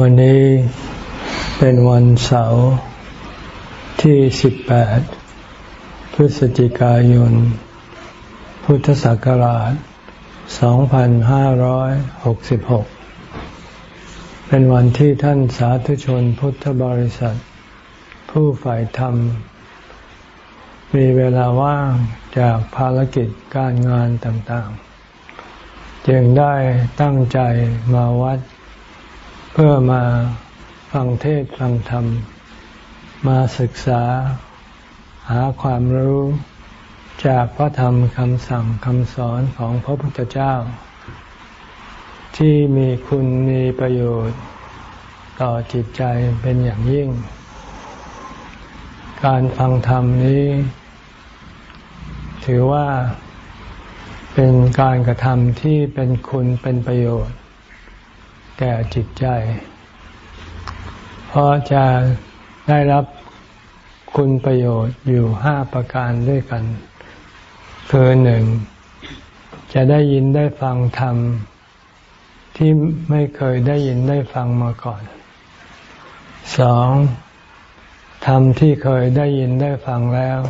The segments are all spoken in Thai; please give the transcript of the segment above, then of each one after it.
วันนี้เป็นวันเสาร์ที่ 18 พฤศจิกายน พุทธศักราช 2566 เป็นวันที่ท่านสาธุชนพุทธบริษัท ผู้ฝ่ายธรรม มีเวลาว่างจากภารกิจการงานต่างๆ จึงได้ตั้งใจมาวัด พื่อมาฟังเทศฟังธรรม มาศึกษาหาความรู้จากพระธรรมคำสั่งคำสอนของพระพุทธเจ้า ที่มีคุณมีประโยชน์ต่อจิตใจเป็นอย่างยิ่ง การฟังธรรมนี้ ถือว่าเป็นการกระทำที่เป็นคุณเป็นประโยชน์ แก่จิตใจ เพราะจะได้รับคุณประโยชน์อยู่ห้าประการด้วยกัน คือหนึ่ง จะได้ยินได้ฟังธรรม ที่ไม่เคยได้ยินได้ฟังมาก่อน สองธรรมที่เคยได้ยินได้ฟังแล้ว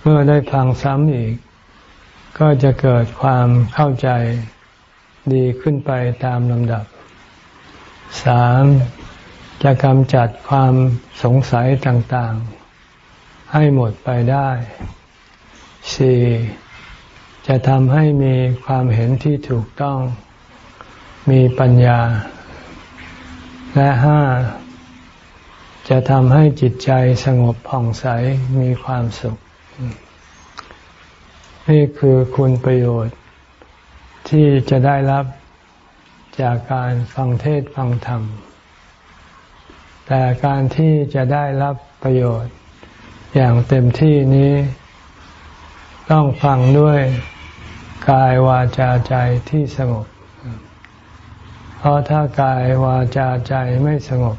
เมื่อได้ฟังซ้ำอีก ก็จะเกิดความเข้าใจ ดีขึ้นไปตามลำดับสามจะกำจัดความสงสัยต่างๆ ให้หมดไปได้สี่จะทำให้มีความเห็นที่ถูกต้อง มีปัญญา และห้าจะทำให้จิตใจสงบผ่องใสมีความสุข นี่คือคุณประโยชน์ ที่จะได้รับจากการฟังเทศฟังธรรม แต่การที่จะได้รับประโยชน์ อย่างเต็มที่นี้ ต้องฟังด้วยกายวาจาใจที่สงบ เพราะถ้ากายวาจาใจไม่สงบ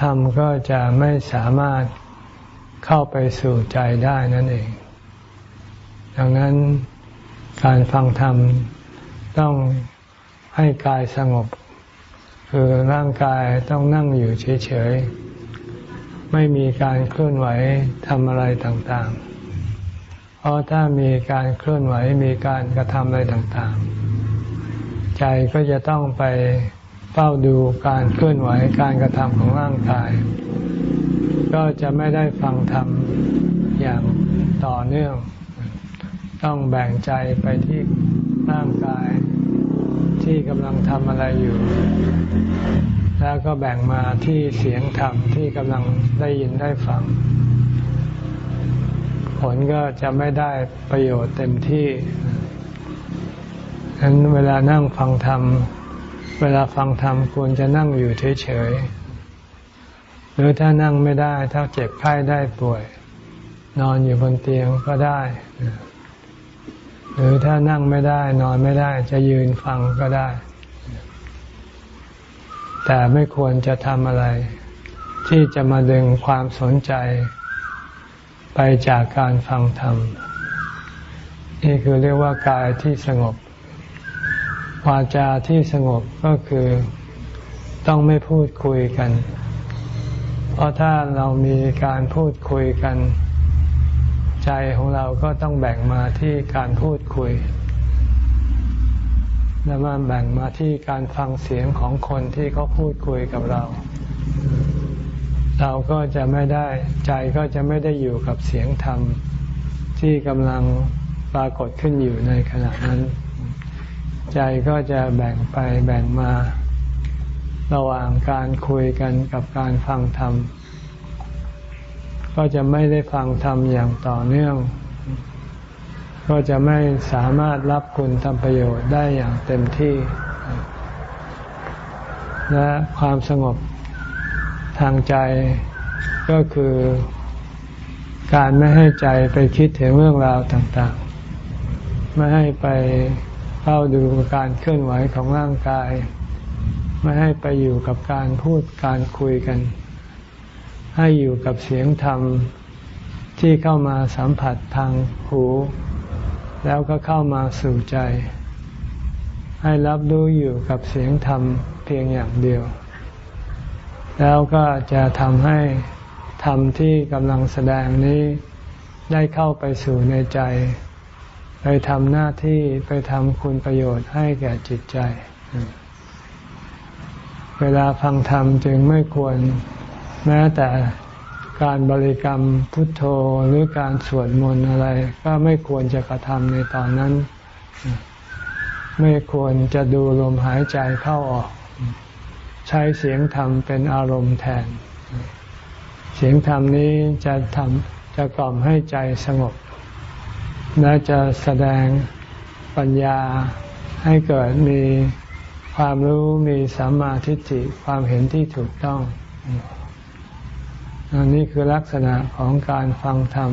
ธรรมก็จะไม่สามารถเข้าไปสู่ใจได้นั่นเอง ดังนั้น การฟังธรรมต้องให้กายสงบ คือร่างกายต้องนั่งอยู่เฉยๆ ไม่มีการเคลื่อนไหวทำอะไรต่างๆ เพราะถ้ามีการเคลื่อนไหวมีการกระทำอะไรต่างๆ ใจก็จะต้องไปเฝ้าดูการเคลื่อนไหวการกระทำของร่างกาย ก็จะไม่ได้ฟังธรรมอย่างต่อเนื่อง ต้องแบ่งใจไปที่ร่างกายที่กำลังทำอะไรอยู่ แล้วก็แบ่งมาที่เสียงธรรมที่กำลังได้ยินได้ฟัง ผลก็จะไม่ได้ประโยชน์เต็มที่ฉะนั้นเวลานั่งฟังธรรม เวลาฟังธรรมควรจะนั่งอยู่เฉยๆ หรือถ้านั่งไม่ได้ ถ้าเจ็บไข้ได้ป่วย นอนอยู่บนเตียงก็ได้ หรือถ้านั่งไม่ได้นอนไม่ได้จะยืนฟังก็ได้ แต่ไม่ควรจะทำอะไร ที่จะมาดึงความสนใจ ไปจากการฟังธรรม นี่คือเรียกว่ากายที่สงบ วาจาที่สงบก็คือต้องไม่พูดคุยกัน เพราะถ้าเรามีการพูดคุยกัน ใจของเราก็ต้องแบ่งมาที่การพูดคุย แล้วมาแบ่งมาที่การฟังเสียงของคนที่เขาพูดคุยกับเรา เราก็จะไม่ได้ใจก็จะไม่ได้อยู่กับเสียงธรรม ที่กำลังปรากฏขึ้นอยู่ในขณะนั้น ใจก็จะแบ่งไปแบ่งมา ระหว่างการคุยกันกับการฟังธรรม ก็จะไม่ได้ฟังธรรมอย่างต่อเนื่อง ก็จะไม่สามารถรับคุณทำประโยชน์ได้อย่างเต็มที่ และความสงบทางใจก็คือการไม่ให้ใจไปคิดถึงเรื่องราวต่างๆ ไม่ให้ไปเฝ้าดูการเคลื่อนไหวของร่างกาย ไม่ให้ไปอยู่กับการพูดการคุยกัน ให้อยู่กับเสียงธรรมที่เข้ามาสัมผัสทางหู แล้วก็เข้ามาสู่ใจ ให้รับรู้อยู่กับเสียงธรรมเพียงอย่างเดียว แล้วก็จะทำให้ธรรมที่กำลังแสดงนี้ได้เข้าไปสู่ในใจ ไปทำหน้าที่ไปทำคุณประโยชน์ให้แก่จิตใจ เวลาฟังธรรมจึงไม่ควร แม้แต่การบริกรรมพุทโธหรือการสวดมนต์อะไร ก็ไม่ควรจะกระทำในตอนนั้น ไม่ควรจะดูลมหายใจเข้าออก ใช้เสียงธรรมเป็นอารมณ์แทน เสียงธรรมนี้จะทำจะกล่อมให้ใจสงบ และจะแสดงปัญญาให้เกิดมีความรู้มีสัมมาทิฏฐิความเห็นที่ถูกต้อง อันนี้คือลักษณะของการฟังธรรม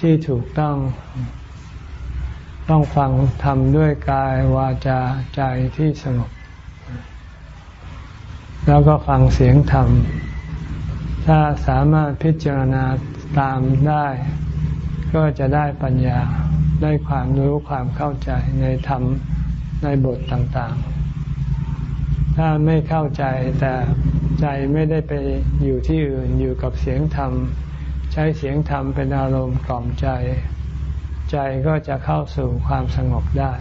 ที่ถูกต้อง ต้องฟังธรรมด้วยกายวาจาใจที่สงบ แล้วก็ฟังเสียงธรรม ถ้าสามารถพิจารณาตามได้ ก็จะได้ปัญญาได้ความรู้ความเข้าใจในธรรมในบทต่างๆ ถ้าไม่เข้าใจแต่ใจไม่ได้ไปอยู่ที่อื่นอยู่กับเสียงธรรม ใช้เสียงธรรมเป็นอารมณ์กล่อมใจ ใจก็จะเข้าสู่ความสงบได้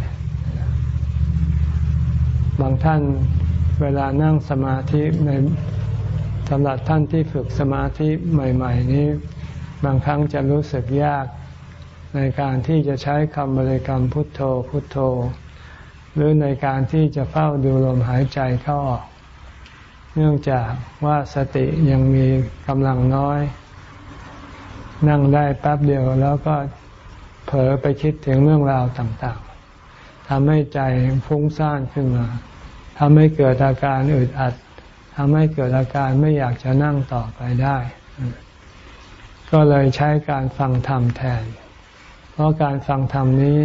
บางท่านเวลานั่งสมาธิในสำหรับท่านที่ฝึกสมาธิใหม่ ๆ นี้ บางครั้งจะรู้สึกยากในการที่จะใช้คำบริกรรมพุทโธพุทโธ หรือในการที่จะเฝ้าดูลมหายใจเข้าออก เนื่องจากว่าสติยังมีกำลังน้อย นั่งได้แป๊บเดียวแล้วก็เผลอไปคิดถึงเรื่องราวต่างๆทำให้ใจฟุ้งซ่านขึ้นมาทำให้เกิดอาการอึดอัดทำให้เกิดอาการไม่อยากจะนั่งต่อไปได้ ก็เลยใช้การฟังธรรมแทน เพราะการฟังธรรมนี้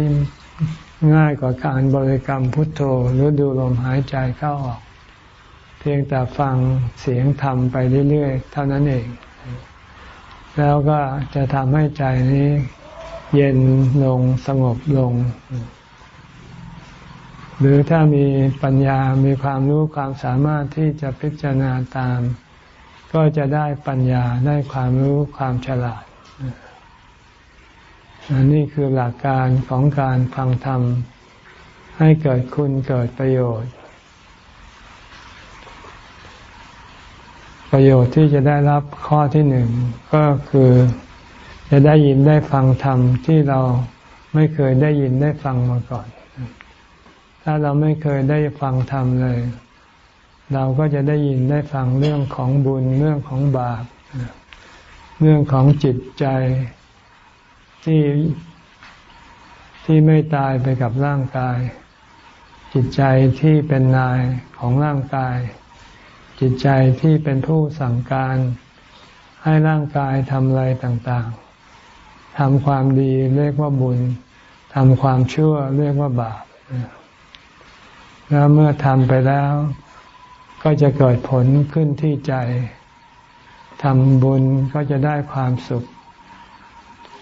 ง่ายกว่าการบริกรรมพุทโธหรือดูลมหายใจเข้าออก เพียงแต่ฟังเสียงธรรมไปเรื่อยๆ เท่านั้นเอง แล้วก็จะทำให้ใจนี้เย็นลงสงบลง หรือถ้ามีปัญญามีความรู้ความสามารถที่จะพิจารณาตาม ก็จะได้ปัญญาได้ความรู้ความฉลาด อันนี้คือหลักการของการฟังธรรม ให้เกิดคุณเกิดประโยชน์ ประโยชน์ที่จะได้รับข้อที่หนึ่งก็คือจะได้ยินได้ฟังธรรมที่เราไม่เคยได้ยินได้ฟังมาก่อน ถ้าเราไม่เคยได้ฟังธรรมเลย เราก็จะได้ยินได้ฟังเรื่องของบุญเรื่องของบาป เรื่องของจิตใจ ที่ที่ไม่ตายไปกับร่างกาย จิตใจที่เป็นนายของร่างกาย จิตใจที่เป็นผู้สั่งการ ให้ร่างกายทำอะไรต่างๆทำความดีเรียกว่าบุญทำความชั่วเรียกว่าบาป แล้วเมื่อทำไปแล้ว ก็จะเกิดผลขึ้นที่ใจทำบุญก็จะได้ความสุข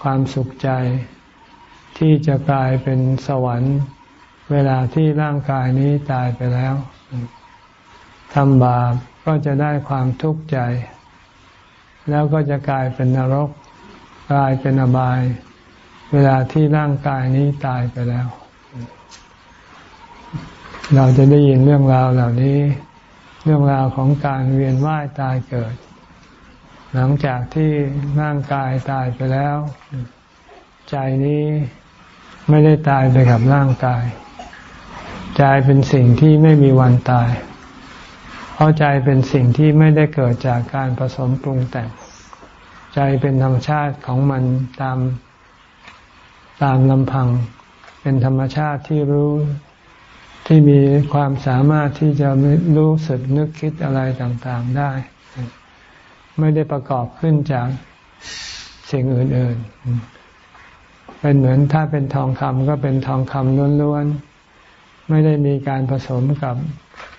ความสุขใจ ที่จะกลายเป็นสวรรค์ เวลาที่ร่างกายนี้ตายไปแล้วทำบาปก็จะได้ความทุกข์ใจ แล้วก็จะกลายเป็นนรก กลายเป็นอบาย เวลาที่ร่างกายนี้ตายไปแล้ว เราจะได้ยินเรื่องราวเหล่านี้ เรื่องราวของการเวียนว่ายตายเกิด หลังจากที่ร่างกายตายไปแล้ว ใจนี้ไม่ได้ตายไปกับร่างกาย ใจเป็นสิ่งที่ไม่มีวันตาย เพราะใจเป็นสิ่งที่ไม่ได้เกิดจากการผสมปรุงแต่ง ใจเป็นธรรมชาติของมันตามตามลำพัง เป็นธรรมชาติที่รู้ที่มีความสามารถที่จะรู้สึกนึกคิดอะไรต่างๆได้ ไม่ได้ประกอบขึ้นจากสิ่งอื่น ๆ เป็นเหมือนถ้าเป็นทองคำก็เป็นทองคำล้วนๆ ไม่ได้มีการผสมกับ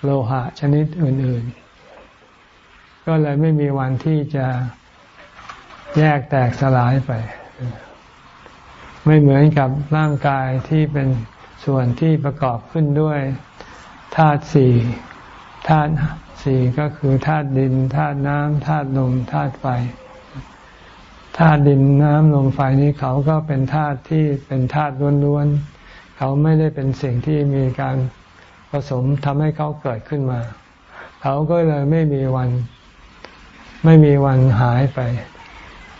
โลหะชนิดอื่น ๆ ก็เลยไม่มีวันที่จะแยกแตกสลายไป ไม่เหมือนกับร่างกายที่เป็นส่วนที่ประกอบขึ้นด้วยธาตุสี่ธาตุ สี่ก็คือธาตุดินธาตุน้ำธาตุลมธาตุไฟธาตุดินน้ำลมไฟนี้เขาก็เป็นธาตุที่เป็นธาตุล้วนๆเขาไม่ได้เป็นสิ่งที่มีการผสมทำให้เขาเกิดขึ้นมา เขาก็เลยไม่มีวัน ไม่มีวันหายไป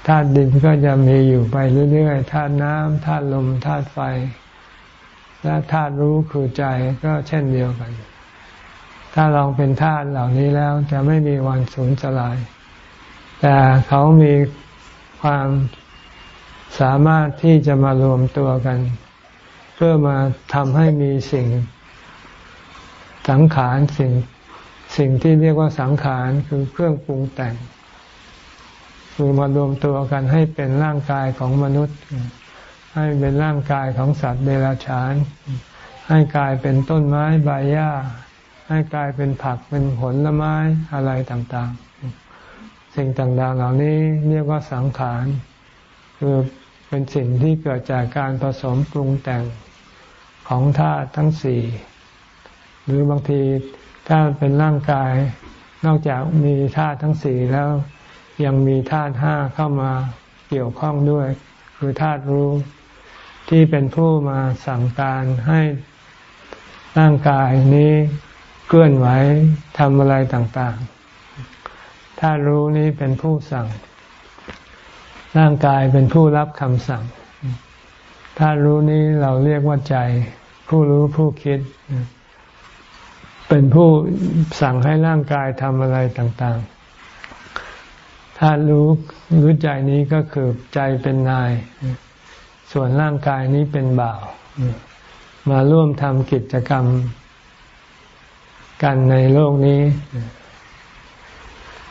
ธาตุดินก็จะมีอยู่ไปเรื่อยๆธาตุน้ำธาตุลมธาตุไฟ และธาตุรู้คือใจก็เช่นเดียวกัน ถ้าลองเป็นธาตุเหล่านี้แล้วจะไม่มีวันสูญสลาย แต่เขามีความสามารถที่จะมารวมตัวกัน เพื่อมาทำให้มีสิ่งสังขารสิ่งสิ่งที่เรียกว่าสังขารคือเครื่องปรุงแต่ง คือมารวมตัวกันให้เป็นร่างกายของมนุษย์ ให้เป็นร่างกายของสัตว์เดรัจฉาน ให้กลายเป็นต้นไม้ใบหญ้า ให้กลายเป็นผักเป็นผลไม้อะไรต่างๆ สิ่งต่างๆเหล่านี้เรียกว่าสังขารคือเป็นสิ่งที่เกิดจากการผสมปรุงแต่งของธาตุทั้งสี่ หรือบางทีถ้าเป็นร่างกาย นอกจากมีธาตุทั้งสี่แล้วยังมีธาตุห้าเข้ามาเกี่ยวข้องด้วย คือธาตุรู้ที่เป็นผู้มาสั่งการให้ร่างกายนี้ เคลื่อนไหวทำอะไรต่างๆธารู้นี้เป็นผู้สั่ง ร่างกายเป็นผู้รับคำสั่งธารู้นี้เราเรียกว่าใจ ผู้รู้ผู้คิด เป็นผู้สั่งให้ร่างกายทำอะไรต่างๆธารู้รู้ใจนี้ก็คือใจเป็นนาย ส่วนร่างกายนี้เป็นบ่าว มาร่วมทำกิจกรรม กันในโลกนี้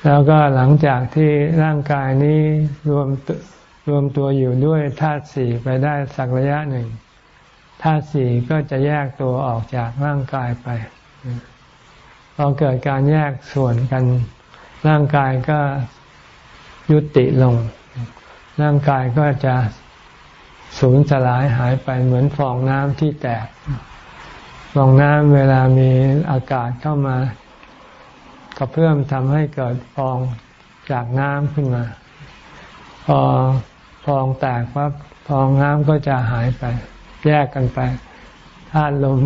แล้วก็หลังจากที่ร่างกายนี้รวมรวมตัวอยู่ด้วยธาตุสี่ไปได้สักระยะหนึ่งธาตุสี่ก็จะแยกตัวออกจากร่างกายไปพอเกิดการแยกส่วนกัน ร่างกายก็ยุติลง ร่างกายก็จะสูญสลายหายไปเหมือนฟองน้ำที่แตก ฟองน้ำเวลามีอากาศเข้ามากระเพื่อมทำให้เกิดฟองจากน้ำขึ้นมา พอฟองแตกปั๊บฟองน้ำก็จะหายไป แยกกันไปธาตุลม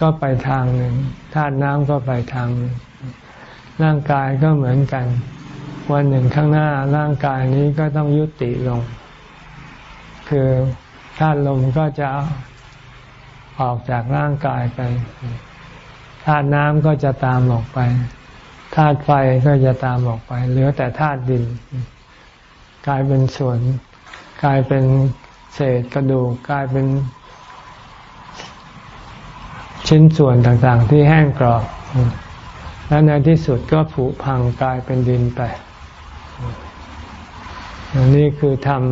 ก็ไปทางหนึ่งธาตุน้ำก็ไปทางหนึ่งร่างกายก็เหมือนกัน วันหนึ่งข้างหน้าร่างกายนี้ก็ต้องยุติลง คือธาตุลมก็จะ ออกจากร่างกายไปธาตุน้ำก็จะตามออกไปธาตุไฟก็จะตามออกไป เหลือแต่ธาตุดิน กลายเป็นส่วน กลายเป็นเศษกระดูกกลายเป็น ชิ้นส่วนต่างๆ ที่แห้งกรอบแล้วในที่สุดก็ผุพังกลายเป็นดินไปนี่คือธรรม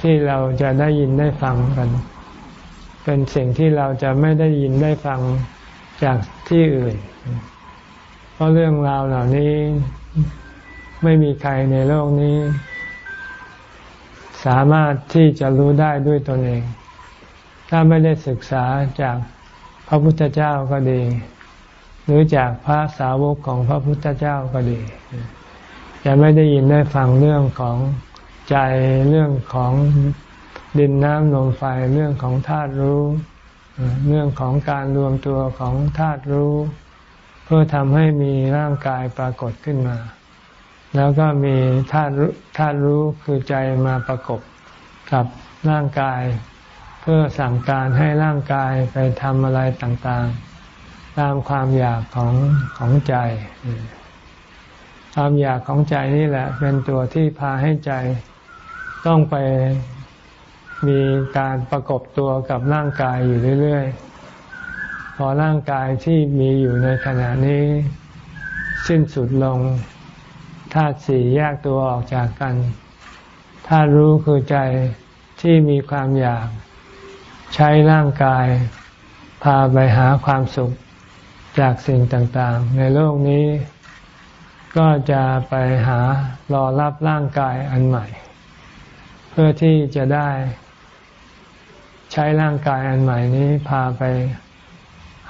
ที่เราจะได้ยินได้ฟังกัน เป็นสิ่งที่เราจะไม่ได้ยินได้ฟังจากที่อื่น เพราะเรื่องราวเหล่านี้ไม่มีใครในโลกนี้ สามารถที่จะรู้ได้ด้วยตนเอง ถ้าไม่ได้ศึกษาจากพระพุทธเจ้าก็ดี หรือจากพระสาวกของพระพุทธเจ้าก็ดี จะไม่ได้ยินได้ฟังเรื่องของใจเรื่องของ ดินน้ำลมไฟเรื่องของธาตุรู้ เรื่องของการรวมตัวของธาตุรู้ เพื่อทำให้มีร่างกายปรากฏขึ้นมา แล้วก็มีธาตุธาตุรู้คือใจมาประกบกับร่างกาย เพื่อสั่งการให้ร่างกายไปทำอะไรต่างๆ ตามความอยากของของใจ ความอยากของใจนี่แหละ เป็นตัวที่พาให้ใจต้องไป มีการประกบตัวกับร่างกายอยู่เรื่อย ๆ พอร่างกายที่มีอยู่ในขณะนี้ สิ้นสุดลงธาตุสี่แยกตัวออกจากกันธาตุรู้คือใจที่มีความอยาก ใช้ร่างกาย พาไปหาความสุขจากสิ่งต่างๆ ในโลกนี้ ก็จะไปหารอรับร่างกายอันใหม่ เพื่อที่จะได้ ใช้ร่างกายอันใหม่นี้พาไป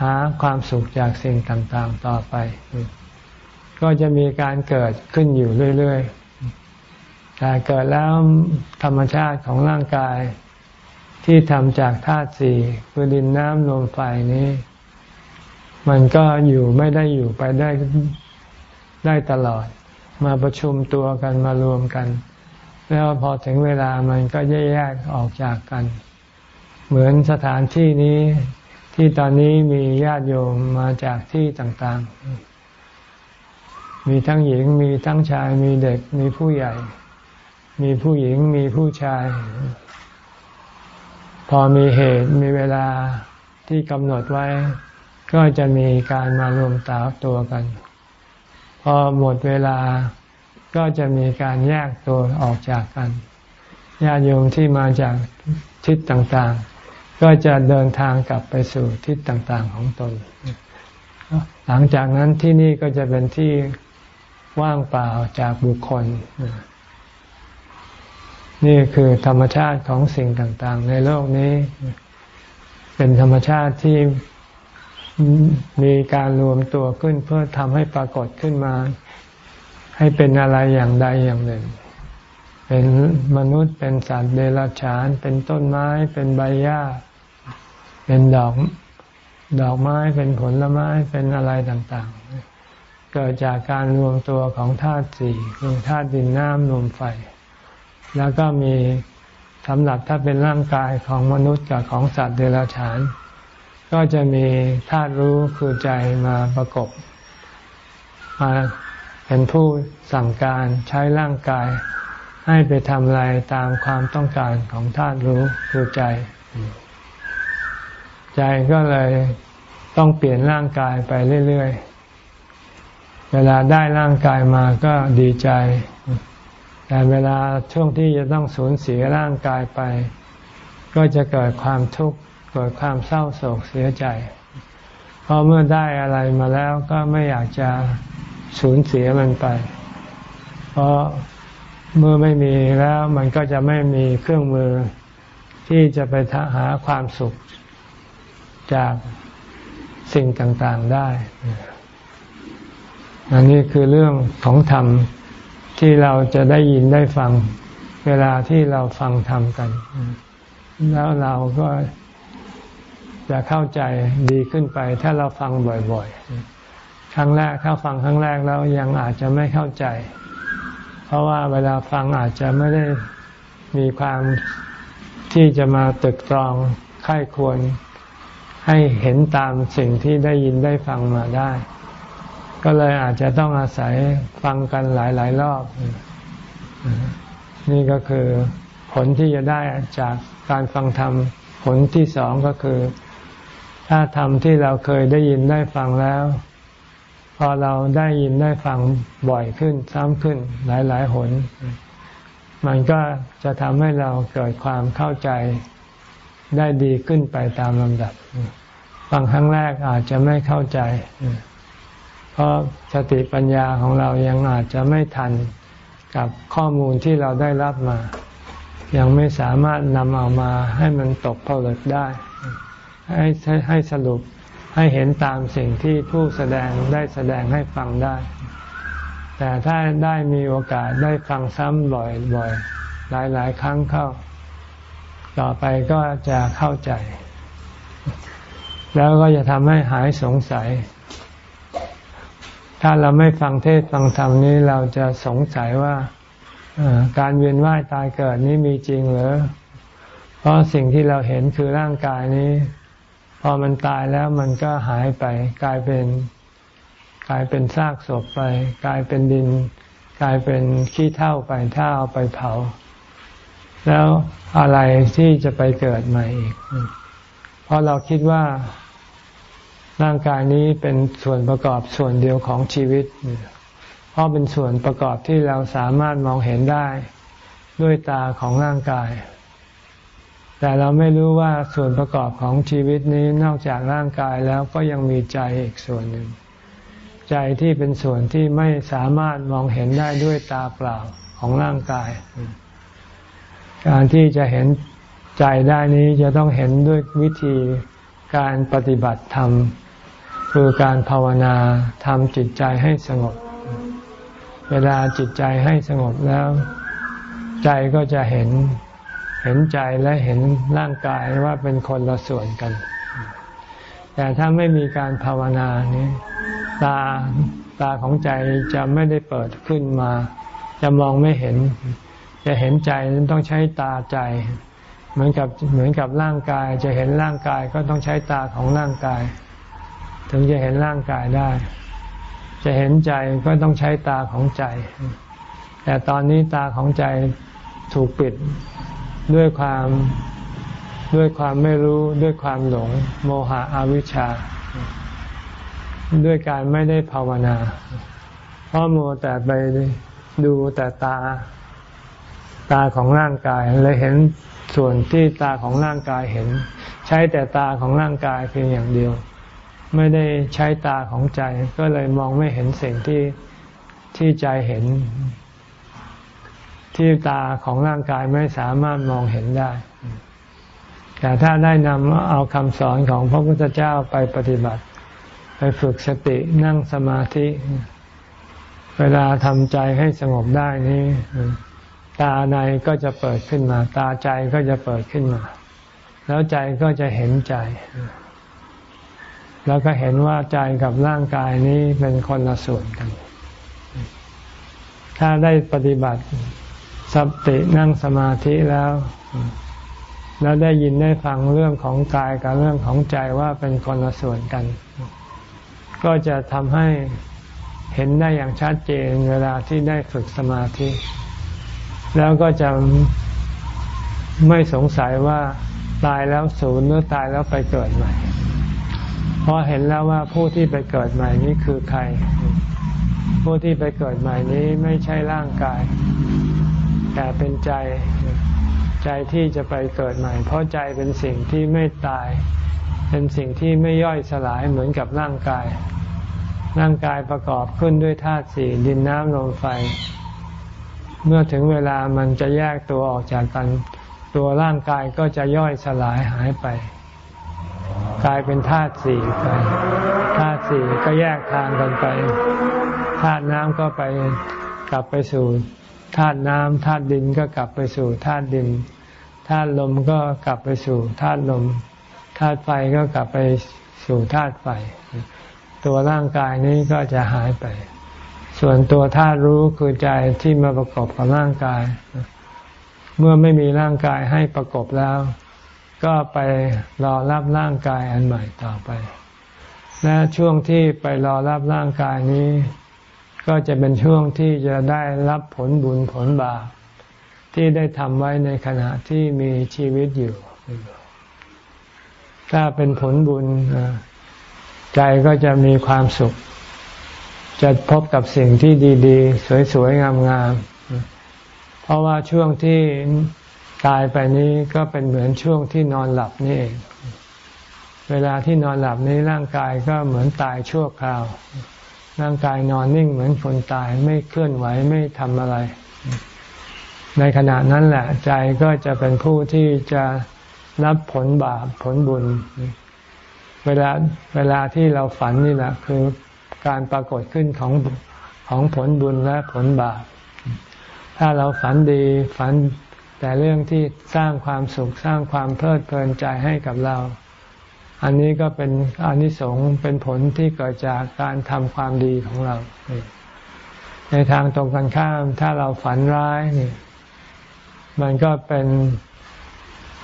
หาความสุขจากสิ่งต่างๆ ต่อไป ก็จะมีการเกิดขึ้นอยู่เรื่อยๆ แต่เกิดแล้วธรรมชาติของร่างกายที่ทำจากธาตุสี่คือดินน้ำลมไฟนี้ มันก็อยู่ไม่ได้อยู่ไปได้ได้ตลอด มาประชุมตัวกันมารวมกัน แล้วพอถึงเวลามันก็แยกออกจากกัน เหมือนสถานที่นี้ที่ตอนนี้มีญาติโยมมาจากที่ต่างๆ มีทั้งหญิงมีทั้งชายมีเด็กมีผู้ใหญ่ มีผู้หญิงมีผู้ชาย พอมีเหตุมีเวลาที่กำหนดไว้ ก็จะมีการมารวมตาตัวกัน พอหมดเวลาก็จะมีการแยกตัวออกจากกันญาติโยมที่มาจากทิศต่างๆ ก็จะเดินทางกลับไปสู่ทิศต่างๆของตน หลังจากนั้นที่นี่ก็จะเป็นที่ว่างเปล่าจากบุคคล นี่คือธรรมชาติของสิ่งต่างๆ ในโลกนี้ เป็นธรรมชาติที่มีการรวมตัวขึ้นเพื่อทำให้ปรากฏขึ้นมา ให้เป็นอะไรอย่างใดอย่างหนึ่ง เป็นมนุษย์เป็นสัตว์เดรัจฉาน เป็นต้นไม้เป็นใบหญ้า เป็นดอกดอกไม้เป็นผลไม้เป็นอะไรต่างๆ เกิดจากการรวมตัวของธาตุสี่คือธาตุดินน้ำลมไฟ แล้วก็มีสำหรับถ้าเป็นร่างกายของมนุษย์กับของสัตว์เดรัจฉาน ก็จะมีธาตุรู้คือใจมาประกบมาเป็นผู้สั่งการใช้ร่างกาย ให้ไปทำอะไรตามความต้องการของธาตุรู้คือใจ ใจก็เลยต้องเปลี่ยนร่างกายไปเรื่อยๆ เวลาได้ร่างกายมาก็ดีใจ แต่เวลาช่วงที่จะต้องสูญเสียร่างกายไป ก็จะเกิดความทุกข์เกิดความเศร้าโศกเสียใจ เพราะเมื่อได้อะไรมาแล้วก็ไม่อยากจะสูญเสียมันไป เพราะเมื่อไม่มีแล้วมันก็จะไม่มีเครื่องมือที่จะไปหาความสุข จากสิ่งต่างๆได้อันนี้คือเรื่องของธรรมที่เราจะได้ยินได้ฟังเวลาที่เราฟังธรรมกัน แล้วเราก็จะเข้าใจดีขึ้นไป ถ้าเราฟังบ่อยๆ ครั้งแรกถ้าฟังครั้งแรกแล้วยังอาจจะไม่เข้าใจ เพราะว่าเวลาฟังอาจจะไม่ได้มีความที่จะมาตึกตรองค่ายควร ให้เห็นตามสิ่งที่ได้ยินได้ฟังมาได้ ก็เลยอาจจะต้องอาศัยฟังกันหลายๆรอบ นี่ก็คือผลที่จะได้จากการฟังธรรม ผลที่สองก็คือ ถ้าธรรมที่เราเคยได้ยินได้ฟังแล้ว พอเราได้ยินได้ฟังบ่อยขึ้น ซ้ำขึ้นหลายๆหนมันก็จะทำให้เราเกิดความเข้าใจ ได้ดีขึ้นไปตามลำดับ ฟังครั้งแรกอาจจะไม่เข้าใจ เพราะสติปัญญาของเรายังอาจจะไม่ทันกับข้อมูลที่เราได้รับมา ยังไม่สามารถนำเอามาให้มันตกผลึกได้ ให้ให้สรุปให้เห็นตามสิ่งที่ผู้แสดงได้แสดงให้ฟังได้ แต่ถ้าได้มีโอกาสได้ฟังซ้ำบ่อยๆ หลายๆ ครั้งเข้า ต่อไปก็จะเข้าใจ แล้วก็จะทำให้หายสงสัย ถ้าเราไม่ฟังเทศฟังธรรมนี้เราจะสงสัยว่าการเวียนว่ายตายเกิดนี้มีจริงหรือ เพราะสิ่งที่เราเห็นคือร่างกายนี้ พอมันตายแล้วมันก็หายไป กลายเป็น กลายเป็นซากศพไป กลายเป็นดิน กลายเป็นขี้เถ้าไปถ้าเอาไปเผา แล้วอะไรที่จะไปเกิดใหม่อีก เพราะเราคิดว่าร่างกายนี้เป็นส่วนประกอบส่วนเดียวของชีวิต เพราะเป็นส่วนประกอบที่เราสามารถมองเห็นได้ด้วยตาของร่างกาย แต่เราไม่รู้ว่าส่วนประกอบของชีวิตนี้นอกจากร่างกายแล้วก็ยังมีใจอีกส่วนหนึ่ง ใจที่เป็นส่วนที่ไม่สามารถมองเห็นได้ด้วยตาเปล่าของร่างกาย การที่จะเห็นใจได้นี้จะต้องเห็นด้วยวิธีการปฏิบัติธรรม คือการภาวนาทำจิตใจให้สงบ เวลาจิตใจให้สงบแล้ว ใจก็จะเห็นเห็นใจและเห็นร่างกายว่าเป็นคนละส่วนกัน แต่ถ้าไม่มีการภาวนานี้ ตาตาของใจจะไม่ได้เปิดขึ้นมา จะมองไม่เห็น จะเห็นใจต้องใช้ตาใจ เหมือนกับเหมือนกับร่างกาย จะเห็นร่างกายก็ต้องใช้ตาของร่างกาย ถึงจะเห็นร่างกายได้ จะเห็นใจก็ต้องใช้ตาของใจ แต่ตอนนี้ตาของใจถูกปิดด้วยความด้วยความไม่รู้ด้วยความหลง โมหะอาวิชชา ด้วยการไม่ได้ภาวนา เพราะโมแต่ไปดูแต่ตา ตาของร่างกายเลยเห็นส่วนที่ตาของร่างกายเห็น ใช้แต่ตาของร่างกายเพียงอย่างเดียว ไม่ได้ใช้ตาของใจ ก็เลยมองไม่เห็นสิ่งที่ที่ใจเห็น ที่ตาของร่างกายไม่สามารถมองเห็นได้ แต่ถ้าได้นำเอาคำสอนของพระพุทธเจ้าไปปฏิบัติ ไปฝึกสตินั่งสมาธิ เวลาทำใจให้สงบได้นี้ ตาในก็จะเปิดขึ้นมา ตาใจก็จะเปิดขึ้นมา แล้วใจก็จะเห็นใจ แล้วก็เห็นว่าใจกับร่างกายนี้เป็นคนละส่วนกัน ถ้าได้ปฏิบัติสตินั่งสมาธิแล้ว แล้วได้ยินได้ฟังเรื่องของกายกับเรื่องของใจว่าเป็นคนละส่วนกัน ก็จะทำให้เห็นได้อย่างชัดเจนเวลาที่ได้ฝึกสมาธิ แล้วก็จะไม่สงสัยว่าตายแล้วศูนย์หรือตายแล้วไปเกิดใหม่ เพราะเห็นแล้วว่าผู้ที่ไปเกิดใหม่นี้คือใคร ผู้ที่ไปเกิดใหม่นี้ไม่ใช่ร่างกาย แต่เป็นใจใจที่จะไปเกิดใหม่ เพราะใจเป็นสิ่งที่ไม่ตาย เป็นสิ่งที่ไม่ย่อยสลายเหมือนกับร่างกาย ร่างกายประกอบขึ้นด้วยธาตุสี่ดินน้ำลมไฟ เมื่อถึงเวลามันจะแยกตัวออกจากกัน ตัวร่างกายก็จะย่อยสลายหายไป กลายเป็นธาตุสี่ไปธาตุสี่ก็แยกทางกันไปธาตุน้ำก็ไปกลับไปสู่ธาตุน้ำธาตุดินก็กลับไปสู่ธาตุดินธาตุลมก็กลับไปสู่ธาตุลมธาตุไฟก็กลับไปสู่ธาตุไฟ ตัวร่างกายนี้ก็จะหายไป ส่วนตัวธาตุรู้คือใจที่มาประกอบกับร่างกาย เมื่อไม่มีร่างกายให้ประกบแล้ว ก็ไปรอรับร่างกายอันใหม่ต่อไป และช่วงที่ไปรอรับร่างกายนี้ ก็จะเป็นช่วงที่จะได้รับผลบุญผลบาปที่ได้ทำไว้ในขณะที่มีชีวิตอยู่ ถ้าเป็นผลบุญใจก็จะมีความสุข จะพบกับสิ่งที่ดี ๆ สวย ๆ งามๆ เพราะว่าช่วงที่ตายไปนี้ก็เป็นเหมือนช่วงที่นอนหลับนี่เอง เวลาที่นอนหลับนี้ร่างกายก็เหมือนตายชั่วคราว ร่างกายนอนนิ่งเหมือนคนตายไม่เคลื่อนไหวไม่ทำอะไร ในขณะนั้นแหละ ใจก็จะเป็นผู้ที่จะรับผลบาปผลบุญ เวลาเวลาที่เราฝันนี่แหละคือ การปรากฏขึ้นของของผลบุญและผลบาป ถ้าเราฝันดีฝันแต่เรื่องที่สร้างความสุขสร้างความเพลิดเพลินใจให้กับเรา อันนี้ก็เป็นอนิสงส์เป็นผลที่เกิดจากการทำความดีของเรา ในทางตรงกันข้าม ถ้าเราฝันร้ายนี่มันก็เป็น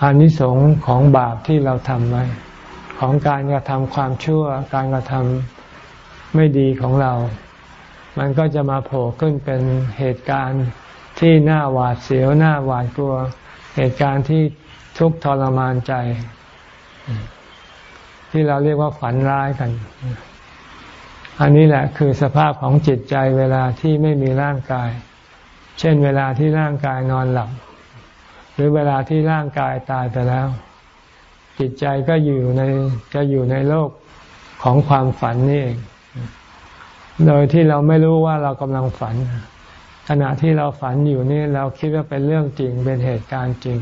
อนิสงส์ของบาปที่เราทำไว้ ของการกระทำความชั่ว การกระทำ ไม่ดีของเรา มันก็จะมาโผล่ขึ้นเป็นเหตุการณ์ที่น่าหวาดเสียวน่าหวาดกลัว เหตุการณ์ที่ทุกข์ทรมานใจ ที่เราเรียกว่าฝันร้ายกัน อันนี้แหละคือสภาพของจิตใจเวลาที่ไม่มีร่างกาย เช่นเวลาที่ร่างกายนอนหลับ หรือเวลาที่ร่างกายตายไปแล้ว จิตใจก็อยู่ในจะอยู่ในโลกของความฝันนี่เอง โดยที่เราไม่รู้ว่าเรากำลังฝัน ขณะที่เราฝันอยู่นี่เราคิดว่าเป็นเรื่องจริงเป็นเหตุการณ์จริง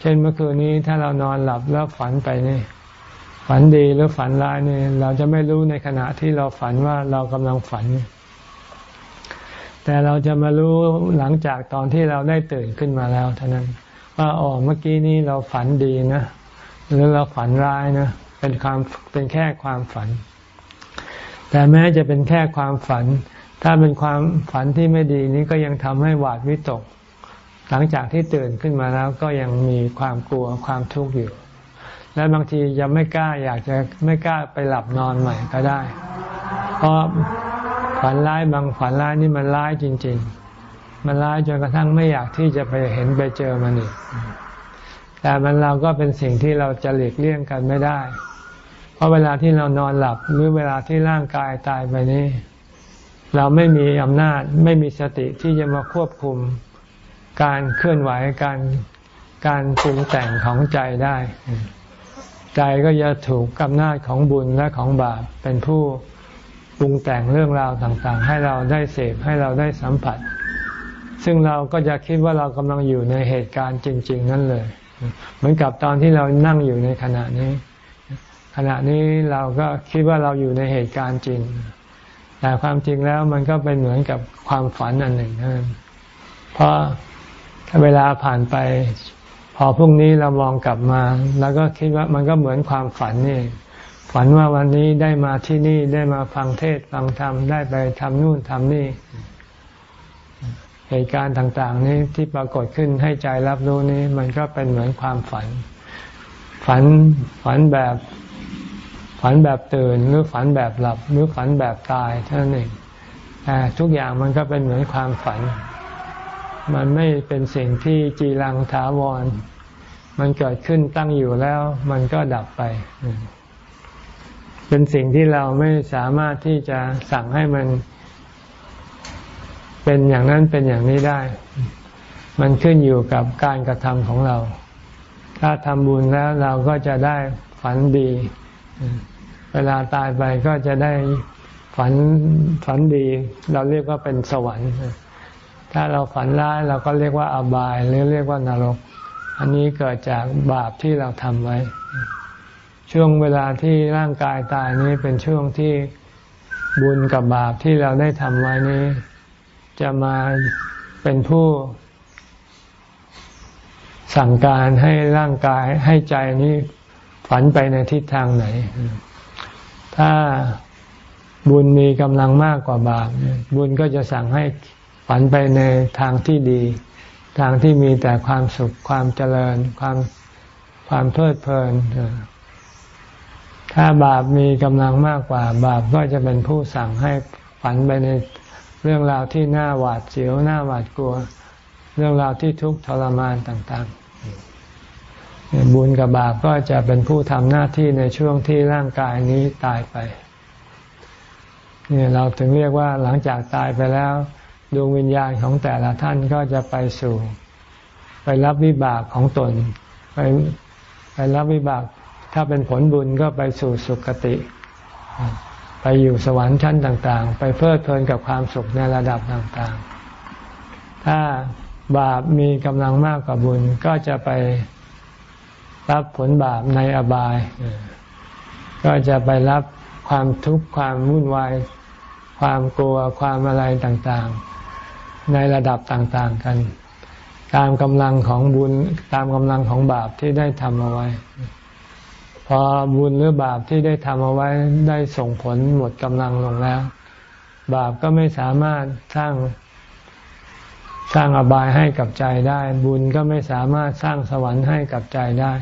เช่นเมื่อคืนนี้ถ้าเรานอนหลับแล้วฝันไปนี่ ฝันดีหรือฝันร้ายนี่ เราจะไม่รู้ในขณะที่เราฝันว่าเรากำลังฝัน แต่เราจะมารู้หลังจากตอนที่เราได้ตื่นขึ้นมาแล้วเท่านั้น ว่าอ๋อเมื่อกี้นี้เราฝันดีนะหรือเราฝันร้ายนะเป็นความเป็นแค่ความฝัน แต่แม้จะเป็นแค่ความฝัน ถ้าเป็นความฝันที่ไม่ดีนี้ก็ยังทำให้หวาดวิตก หลังจากที่ตื่นขึ้นมาแล้วก็ยังมีความกลัวความทุกข์อยู่ และบางทียังไม่กล้าอยากจะไม่กล้าไปหลับนอนใหม่ก็ได้ เพราะฝันร้ายบางฝันร้ายนี่มันร้ายจริง ๆ มันร้ายจนกระทั่งไม่อยากที่จะไปเห็นไปเจอมันอีกแต่มันเราก็เป็นสิ่งที่เราจะหลีกเลี่ยงกันไม่ได้ ราะเวลาที่เรานอนหลับหรือเวลาที่ร่างกายตายไปนี้ เราไม่มีอำนาจไม่มีสติที่จะมาควบคุมการเคลื่อนไหวการการปรุงแต่งของใจได้ ใจก็จะถูกอำนาจของบุญและของบาปเป็นผู้ปรุงแต่งเรื่องราวต่างๆ ให้เราได้เสพให้เราได้สัมผัส ซึ่งเราก็จะคิดว่าเรากำลังอยู่ในเหตุการณ์จริง ๆ นั่นเลย เหมือนกับตอนที่เรานั่งอยู่ในขณะนี้ ขณะนี้เราก็คิดว่าเราอยู่ในเหตุการณ์จริง แต่ความจริงแล้วมันก็เป็นเหมือนกับความฝันอันหนึ่งนั่นเพราะเวลาผ่านไป พอพรุ่งนี้เรามองกลับมา แล้วก็คิดว่ามันก็เหมือนความฝันนี่ฝันว่าวันนี้ได้มาที่นี่ได้มาฟังเทศฟังธรรมได้ไปทำนู่นทำนี่ เหตุการณ์ต่าง ๆ นี้ที่ปรากฏขึ้นให้ใจรับรู้นี้ มันก็เป็นเหมือนความฝัน ฝันฝันแบบ ฝันแบบตื่นหรือฝันแบบหลับหรือฝันแบบตายเท่านั้นเองแต่ทุกอย่างมันก็เป็นเหมือนความฝัน มันไม่เป็นสิ่งที่จีรังถาวร มันเกิดขึ้นตั้งอยู่แล้ว มันก็ดับไป เป็นสิ่งที่เราไม่สามารถที่จะสั่งให้มัน เป็นอย่างนั้นเป็นอย่างนี้ได้ มันขึ้นอยู่กับการกระทำของเรา ถ้าทำบุญแล้วเราก็จะได้ฝันดี เวลาตายไปก็จะได้ฝันฝันดี เราเรียกว่าเป็นสวรรค์ถ้าเราฝันร้ายเราก็เรียกว่าอบายหรือเรียกว่านรก อันนี้เกิดจากบาปที่เราทำไว้ ช่วงเวลาที่ร่างกายตายนี้เป็นช่วงที่บุญกับบาปที่เราได้ทำไว้นี้ จะมาเป็นผู้ สั่งการให้ร่างกายให้ใจนี้ ฝันไปในทิศทางไหน ถ้าบุญมีกำลังมากกว่าบาปบุญก็จะสั่งให้ฝันไปในทางที่ดี ทางที่มีแต่ความสุขความเจริญ ความความเพลิดเพลิน ถ้าบาปมีกำลังมากกว่า บาปก็จะเป็นผู้สั่งให้ฝันไปในเรื่องราวที่น่าหวาดเสียวน่าหวาดกลัว เรื่องราวที่ทุกข์ทรมานต่างๆ บุญกับบาปก็จะเป็นผู้ทำหน้าที่ในช่วงที่ร่างกายนี้ตายไปเนี่ยเราถึงเรียกว่าหลังจากตายไปแล้วดวงวิญญาณของแต่ละท่านก็จะไปสู่ ไปรับวิบากของตน ไปไปรับวิบาก ถ้าเป็นผลบุญก็ไปสู่สุคติ ไปอยู่สวรรค์ชั้นต่าง ๆ ไปเพลิดเพลินกับความสุขในระดับต่างๆ ถ้าบาปมีกำลังมากกว่าบุญก็จะไป รับผลบาปในอบาย ก็จะไปรับความทุกข์ความวุ่นวาย ความกลัวความอะไรต่างๆ ในระดับต่างๆกัน ตามกำลังของบุญตามกำลังของบาปที่ได้ทำเอาไว้ พอบุญหรือบาปที่ได้ทำเอาไว้ได้ส่งผลหมดกำลังลงแล้ว บาปก็ไม่สามารถสร้าง สร้างอบายให้กับใจได้ บุญก็ไม่สามารถสร้างสวรรค์ให้กับใจได้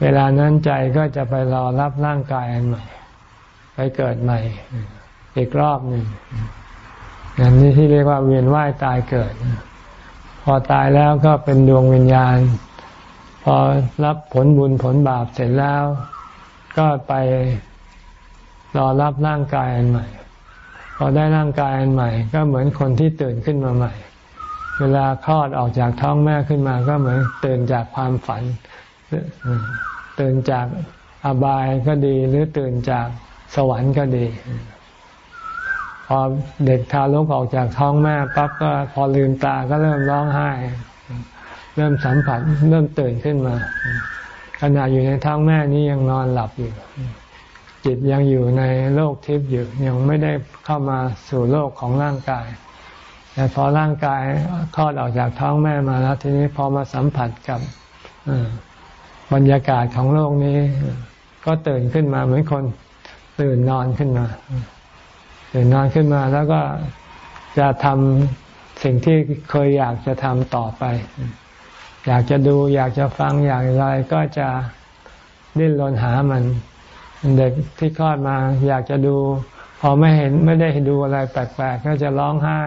เวลานั้นใจก็จะไปรอรับร่างกายอันใหม่ ไปเกิดใหม่ อีกรอบหนึ่งอย่างนี้ที่เรียกว่าเวียนว่ายตายเกิด พอตายแล้วก็เป็นดวงวิญญาณ พอรับผลบุญผลบาปเสร็จแล้ว ก็ไปรอรับร่างกายอันใหม่ พอได้ร่างกายอันใหม่ ก็เหมือนคนที่ตื่นขึ้นมาใหม่ เวลาคลอดออกจากท้องแม่ขึ้นมาก็เหมือนตื่นจากความฝัน ตื่นจากอบายก็ดีหรือตื่นจากสวรรค์ก็ดี พอเด็กทารกออกจากท้องแม่ปั๊บก็พอลืมตาก็เริ่มร้องไห้ เริ่มสัมผัสเริ่มตื่นขึ้นมาขณะอยู่ในท้องแม่นี้ยังนอนหลับอยู่ จิตยังอยู่ในโลกทิพย์อยู่ยังไม่ได้เข้ามาสู่โลกของร่างกาย แต่พอร่างกายคลอดออกจากท้องแม่มาแล้ว ทีนี้พอมาสัมผัสกับบรรยากาศของโลกนี้ ก็ตื่นขึ้นมาเหมือนคนตื่นนอนขึ้นมา ตื่นนอนขึ้นมาแล้วก็จะทำสิ่งที่เคยอยากจะทำต่อไป อยากจะดูอยากจะฟังอย่างไรก็จะดิ้นรนหามัน เด็กที่คลอดมา อยากจะดู พอไม่เห็นไม่ได้ดูอะไรแปลกๆ ก็จะร้องไห้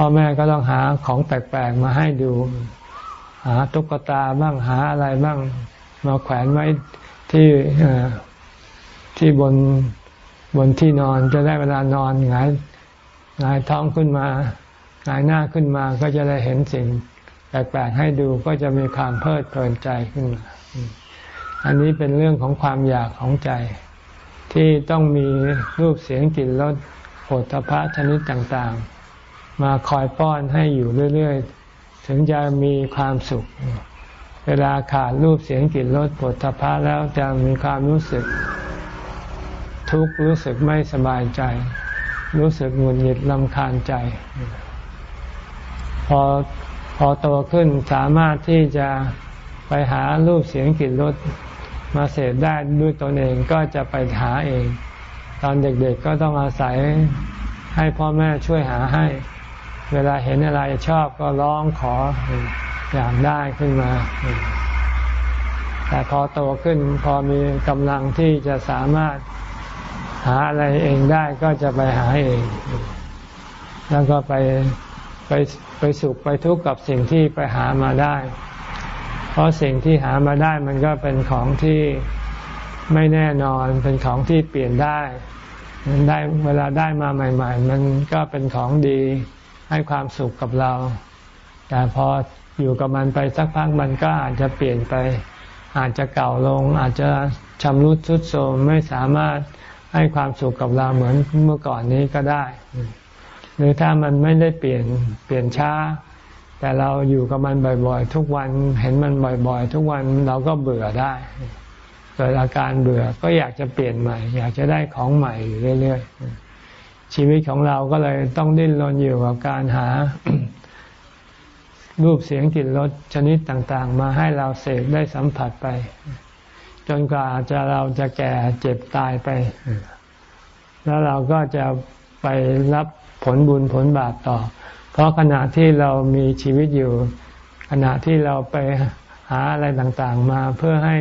พ่อแม่ก็ต้องหาของแปลกๆมาให้ดู หาตุ๊กตาบ้างหาอะไรบ้าง มาแขวนไว้ที่ที่บนบนที่นอนจะได้เวลานอนหงายหงายท้องขึ้นมาหงายหน้าขึ้นมาก็จะได้เห็นสิ่งแปลกๆให้ดูก็จะมีความเพลิดเพลินใจขึ้นมา อันนี้เป็นเรื่องของความอยากของใจ ที่ต้องมีรูปเสียงกลิ่นรสโผฏฐพะชนิดต่างๆ มาคอยป้อนให้อยู่เรื่อยๆ ถึงจะมีความสุข เวลาขาดรูปเสียงกลิ่นรสโผฏฐพะแล้วจะมีความรู้สึก ทุกข์รู้สึกไม่สบายใจ รู้สึกหงุดหงิดลำคาญใจ พอพอโตขึ้นสามารถที่จะไปหารูปเสียงกลิ่นรสมาเสพได้ด้วยตนเองก็จะไปหาเอง ตอนเด็กๆก็ต้องอาศัยให้พ่อแม่ช่วยหาให้ เวลาเห็นอะไรชอบก็ร้องขออยากได้ขึ้นมา แต่พอโตขึ้นพอมีกำลังที่จะสามารถหาอะไรเองได้ก็จะไปหาเอง แล้วก็ไปไปไปสุขไปทุกข์กับสิ่งที่ไปหามาได้ เพราะสิ่งที่หามาได้มันก็เป็นของที่ไม่แน่นอนเป็นของที่เปลี่ยนได้ได้เวลาได้มาใหม่ ๆ มันก็เป็นของดี ให้ความสุขกับเรา แต่พออยู่กับมันไปสักพักมันก็อาจจะเปลี่ยนไป อาจจะเก่าลง อาจจะชำรุดทรุดโทรมไม่สามารถให้ความสุขกับเราเหมือนเมื่อก่อนนี้ก็ได้ หรือถ้ามันไม่ได้เปลี่ยนเปลี่ยนช้า แต่เราอยู่กับมันบ่อย ๆ ทุกวันเห็นมันบ่อย ๆ ทุกวันเราก็เบื่อได้เกิดอาการเบื่อก็อยากจะเปลี่ยนใหม่ อยากจะได้ของใหม่อยู่เรื่อย ๆ ชีวิตของเราก็เลยต้องดิ้นรนอยู่กับการหา รูปเสียงกลิ่นรสชนิดต่าง ๆ มาให้เราเสพได้สัมผัสไป จนกว่าจะเราจะแก่เจ็บตายไป แล้วเราก็จะไปรับผลบุญผลบาปต่อ เพราะขณะที่เรามีชีวิตอยู่ ขณะที่เราไปหาอะไรต่าง ๆ มาเพื่อให้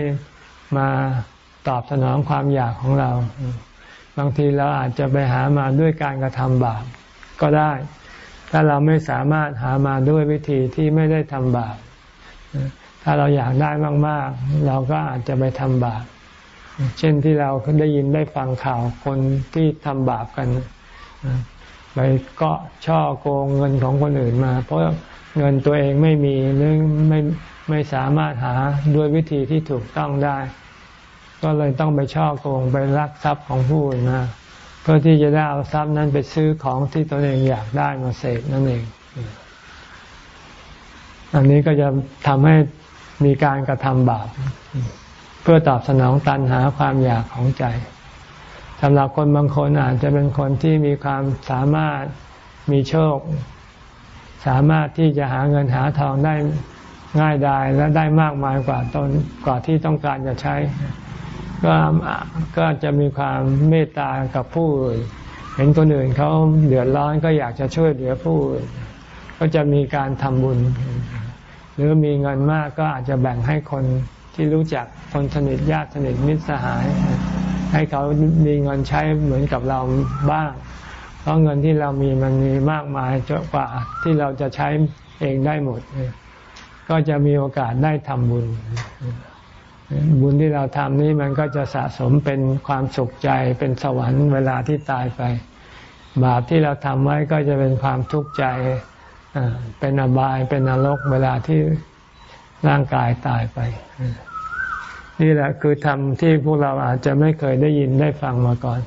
มาตอบสนองความอยากของเรา บางทีเราอาจจะไปหามาด้วยการกระทำบาปก็ได้ ถ้าเราไม่สามารถหามาด้วยวิธีที่ไม่ได้ทำบาปถ้าเราอยากได้มาก ๆ เราก็อาจจะไปทำบาปเช่นที่เราได้ยินได้ฟังข่าวคนที่ทำบาปกันไปก็ช่อโกงเงินของคนอื่นมา เพราะเงินตัวเองไม่มีหรือไม่ไม่สามารถหาด้วยวิธีที่ถูกต้องได้ ก็เลยต้องไปช่อโกงไปลักทรัพย์ของผู้อื่นมาเพื่อที่จะได้เอาทรัพย์นั้นไปซื้อของที่ตนเองอยากได้มาเสพนั่นเอง อันนี้ก็จะทำให้มีการกระทำบาปเพื่อตอบสนองตันหาความอยากของใจสำหรับคนบางคนอาจจะเป็นคนที่มีความสามารถมีโชค สามารถที่จะหาเงินหาทองได้ง่ายดายและได้มากมายกว่าตนกว่าที่ต้องการจะใช้ ก็ก็จะมีความเมตตากับผู้อื่นเห็นคนอื่นเขาเดือดร้อนก็อยากจะช่วยเหลือผู้อื่นก็จะมีการทำบุญ หรือมีเงินมากก็อาจจะแบ่งให้คนที่รู้จักคนสนิทญาติสนิทมิตรสหาย ให้เขามีเงินใช้เหมือนกับเราบ้าง เพราะเงินที่เรามีมันมีมากมายเยอะกว่าที่เราจะใช้เองได้หมด ก็จะมีโอกาสได้ทำบุญ บุญที่เราทำนี้มันก็จะสะสมเป็นความสุขใจเป็นสวรรค์เวลาที่ตายไป บาปที่เราทำไว้ก็จะเป็นความทุกข์ใจเป็นอบายเป็นนรกเวลาที่ร่างกายตายไป นี่แหละคือธรรมที่พวกเราอาจจะไม่เคยได้ยินได้ฟังมาก่อน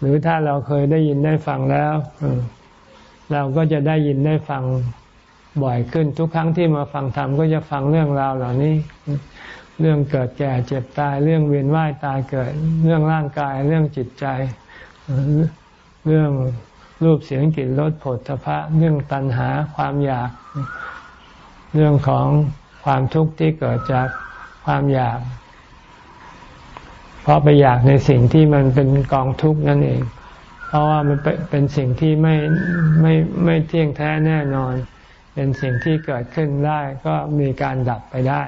หรือถ้าเราเคยได้ยินได้ฟังแล้วเราก็จะได้ยินได้ฟังบ่อยขึ้นทุกครั้งที่มาฟังธรรมก็จะฟังเรื่องราวเหล่านี้ เรื่องเกิดแก่เจ็บตาย เรื่องเวียนว่ายตายเกิด เรื่องร่างกาย เรื่องจิตใจ เรื่องรูปเสียงกลิ่นรสผลทพะ เรื่องตัณหาความอยาก เรื่องของความทุกข์ที่เกิดจากความอยาก เพราะไปอยากในสิ่งที่มันเป็นกองทุกข์นั่นเอง เพราะว่ามันเป็นสิ่งที่ไม่ไม่ไม่เที่ยงแท้แน่นอน เป็นสิ่งที่เกิดขึ้นได้ก็มีการดับไปได้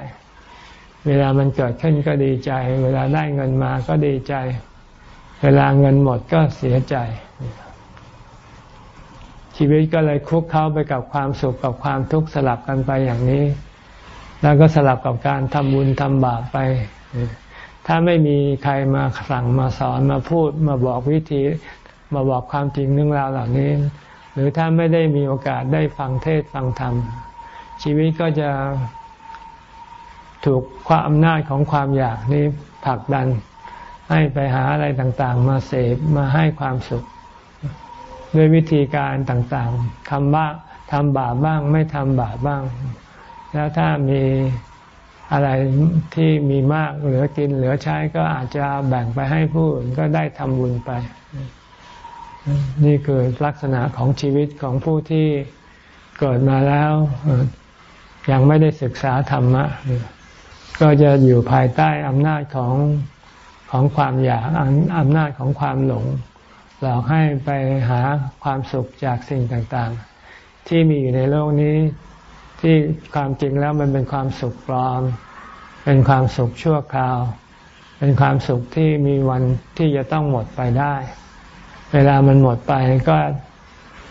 เวลามันเกิดขึ้นก็ดีใจ เวลาได้เงินมาก็ดีใจ เวลาเงินหมดก็เสียใจ ชีวิตก็เลยคุกเข้าไปกับความสุขกับความทุกข์สลับกันไปอย่างนี้ แล้วก็สลับกับการทำบุญทำบาปไป ถ้าไม่มีใครมาสั่งมาสอนมาพูดมาบอกวิธีมาบอกความจริงเรื่องราวเหล่านี้ หรือถ้าไม่ได้มีโอกาสได้ฟังเทศฟังธรรมชีวิตก็จะ ถูกความอำนาจของความอยากนี้ผลักดัน ให้ไปหาอะไรต่างๆ มาเสพมาให้ความสุข ด้วยวิธีการต่างๆทำบ้างทำบาปบ้างไม่ทำบาปบ้าง แล้วถ้ามีอะไรที่มีมากเหลือกินเหลือใช้ก็อาจจะแบ่งไปให้ผู้อื่นก็ได้ทำบุญไป นี่คือลักษณะของชีวิตของผู้ที่เกิดมาแล้ว ยังไม่ได้ศึกษาธรรมะ ก็จะอยู่ภายใต้อำนาจของของความอยากอำนาจของความหลง หลอกให้ไปหาความสุขจากสิ่งต่างๆ ที่มีอยู่ในโลกนี้ที่ความจริงแล้วมันเป็นความสุขปลอม เป็นความสุขชั่วคราว เป็นความสุขที่มีวันที่จะต้องหมดไปได้ เวลามันหมดไปก็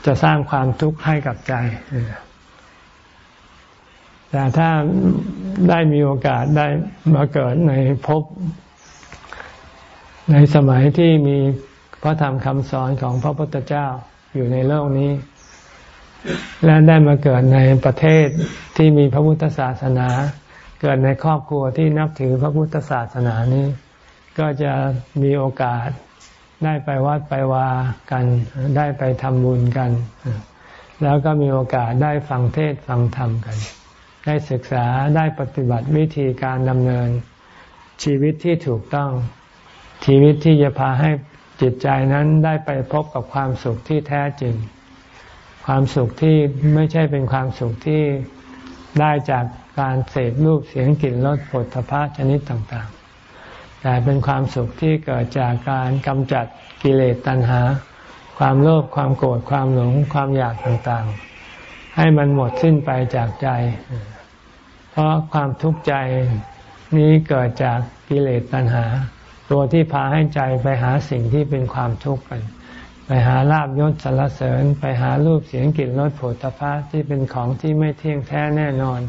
จะสร้างความทุกข์ให้กับใจ แต่ถ้าได้มีโอกาสได้มาเกิดในภพในสมัยที่มีพระธรรมคำสอนของพระพุทธเจ้าอยู่ในโลกนี้ และได้มาเกิดในประเทศที่มีพระพุทธศาสนา เกิดในครอบครัวที่นับถือพระพุทธศาสนานี้ ก็จะมีโอกาสได้ไปวัดไปวากัน ได้ไปทำบุญกัน แล้วก็มีโอกาสได้ฟังเทศฟังธรรมกัน ได้ศึกษาได้ปฏิบัติวิธีการดำเนิน ชีวิตที่ถูกต้อง ชีวิตที่จะพาให้จิตใจนั้นได้ไปพบกับความสุขที่แท้จริง ความสุขที่ไม่ใช่เป็นความสุขที่ได้จากการเสพรูปเสียงกลิ่นรสผลพะชนิดต่างๆ แต่เป็นความสุขที่เกิดจากการกำจัดกิเลสตัณหา ความโลภความโกรธความหลงความอยากต่างๆ ให้มันหมดสิ้นไปจากใจ เพราะความทุกข์ใจนี้เกิดจากกิเลสตัณหา ตัวที่พาให้ใจไปหาสิ่งที่เป็นความทุกข์กันไปหาลาบยศสรรเสริญ ไปหารูปเสียงกลิ่นรสผลตภะที่เป็นของที่ไม่เที่ยงแท้แน่นอน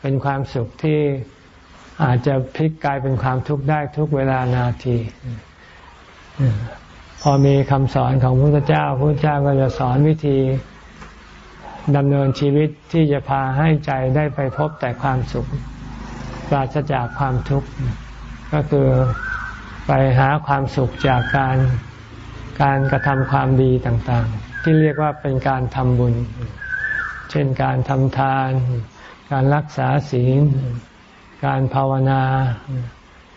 เป็นความสุขที่อาจจะพลิกกลายเป็นความทุกข์ได้ทุกเวลานาที พอมีคำสอนของพระพุทธเจ้าพระพุทธเจ้าก็จะสอนวิธี ดำเนินชีวิตที่จะพาให้ใจได้ไปพบแต่ความสุข ปราศจากความทุกข์ ก็คือไปหาความสุขจากการการกระทำความดีต่างๆ ที่เรียกว่าเป็นการทำบุญ เช่นการทำทาน การรักษาศีล การภาวนา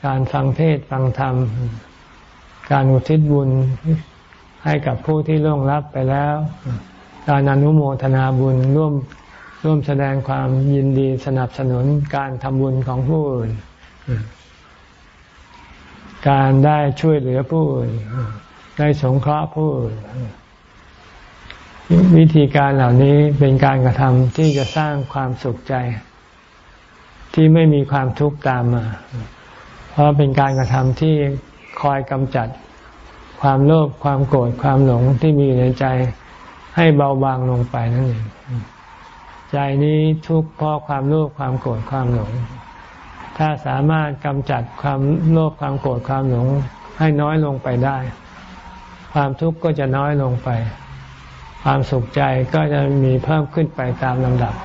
การฟังเทศฟังธรรม การอุทิศบุญให้กับผู้ที่ล่วงลับไปแล้ว การอนุโมทนาบุญร่วมร่วมแสดงความยินดีสนับสนุนการทำบุญของผู้อื่น การได้ช่วยเหลือผู้อื่น ได้สงเคราะห์ผู้อื่น วิธีการเหล่านี้เป็นการกระทำที่จะสร้างความสุขใจ ที่ไม่มีความทุกข์ตามมา เพราะเป็นการกระทำที่คอยกำจัดความโลภความโกรธความหลงที่มีอยู่ในใจ ให้เบาบางลงไปนั่นเองใจนี้ทุกข์เพราะความโลภความโกรธความหลง ถ้าสามารถกำจัดความโลภความโกรธความหลง ให้น้อยลงไปได้ ความทุกข์ก็จะน้อยลงไป ความสุขใจก็จะมีเพิ่มขึ้นไปตามลำดับ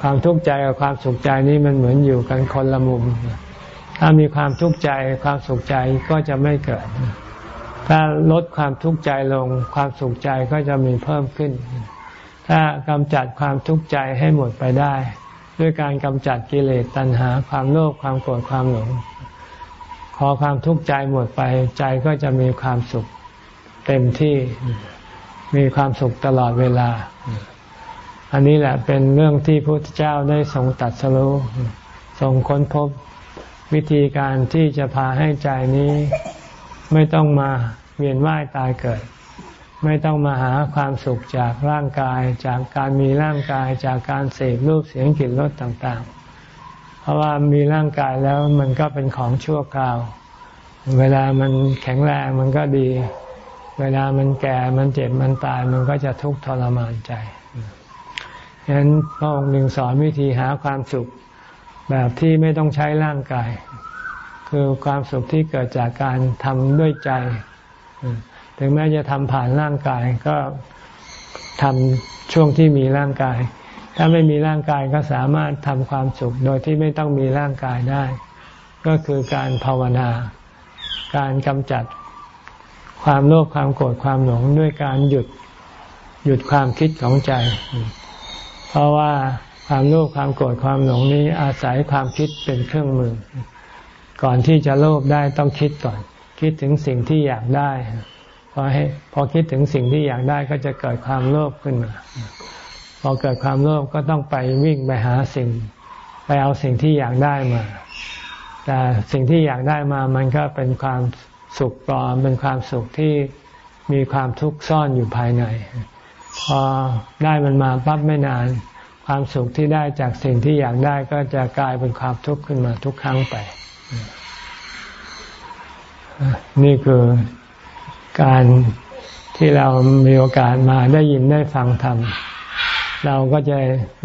ความทุกข์ใจกับความสุขใจนี้มันเหมือนอยู่กันคนละมุม ถ้ามีความทุกข์ใจความสุขใจก็จะไม่เกิด ถ้าลดความทุกข์ใจลงความสุขใจก็จะมีเพิ่มขึ้น ถ้ากำจัดความทุกข์ใจให้หมดไปได้ ด้วยการกำจัดกิเลสตัณหา ความโลภความโกรธความหลงพอความทุกข์ใจหมดไปใจก็จะมีความสุขเต็มที่มีความสุขตลอดเวลา อันนี้แหละเป็นเรื่องที่พระพุทธเจ้าได้ทรงตัดสรู้ทรงค้นพบวิธีการที่จะพาให้ใจนี้ ไม่ต้องมาเวียนว่ายตายเกิด ไม่ต้องมาหาความสุขจากร่างกาย จากการมีร่างกายจากการเสพรูปเสียงกลิ่นรสต่างๆ เพราะว่ามีร่างกายแล้วมันก็เป็นของชั่วคราว เวลามันแข็งแรงมันก็ดี เวลามันแก่มันเจ็บมันตายมันก็จะทุกข์ทรมานใจฉะนั้นพระองค์หนึ่งสอนวิธีหาความสุขแบบที่ไม่ต้องใช้ร่างกาย คือความสุขที่เกิดจากการทำด้วยใจ ถึงแม้จะทำผ่านร่างกายก็ทำช่วงที่มีร่างกาย ถ้าไม่มีร่างกายก็สามารถทำความสุขโดยที่ไม่ต้องมีร่างกายได้ ก็คือการภาวนา การกำจัดความโลภความโกรธความหลงด้วยการหยุดหยุดความคิดของใจ เพราะว่าความโลภความโกรธความหลงนี้อาศัยความคิดเป็นเครื่องมือ ก่อนที่จะโลภได้ต้องคิดก่อน คิดถึงสิ่งที่อยากได้พอให้พอคิดถึงสิ่งที่อยากได้ก็จะเกิดความโลภขึ้นมา พอเกิดความโลภก็ต้องไปวิ่งไปหาสิ่ง ไปเอาสิ่งที่อยากได้มา แต่สิ่งที่อยากได้มามันก็เป็นความสุขปลอม เป็นความสุขที่มีความทุกข์ซ่อนอยู่ภายใน พอได้มันมาปั๊บไม่นาน ความสุขที่ได้จากสิ่งที่อยากได้ก็จะกลายเป็นความทุกข์ขึ้นมาทุกครั้งไป นี่คือการที่เรามีโอกาสมาได้ยินได้ฟังธรรม เราก็จะ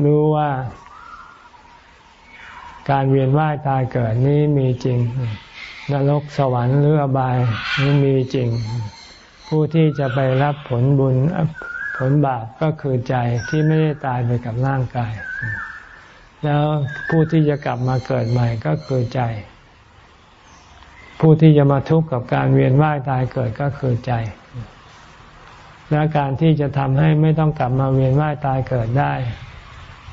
รู้ว่าการเวียนว่ายตายเกิดนี้มีจริง นรกสวรรค์หรืออบายนี้มีจริง ผู้ที่จะไปรับผลบุญผลบาปก็คือใจที่ไม่ได้ตายไปกับร่างกาย แล้วผู้ที่จะกลับมาเกิดใหม่ก็คือใจ ผู้ที่จะมาทุกข์กับการเวียนว่ายตายเกิดก็คือใจ และการที่จะทำให้ไม่ต้องกลับมาเวียนว่ายตายเกิดได้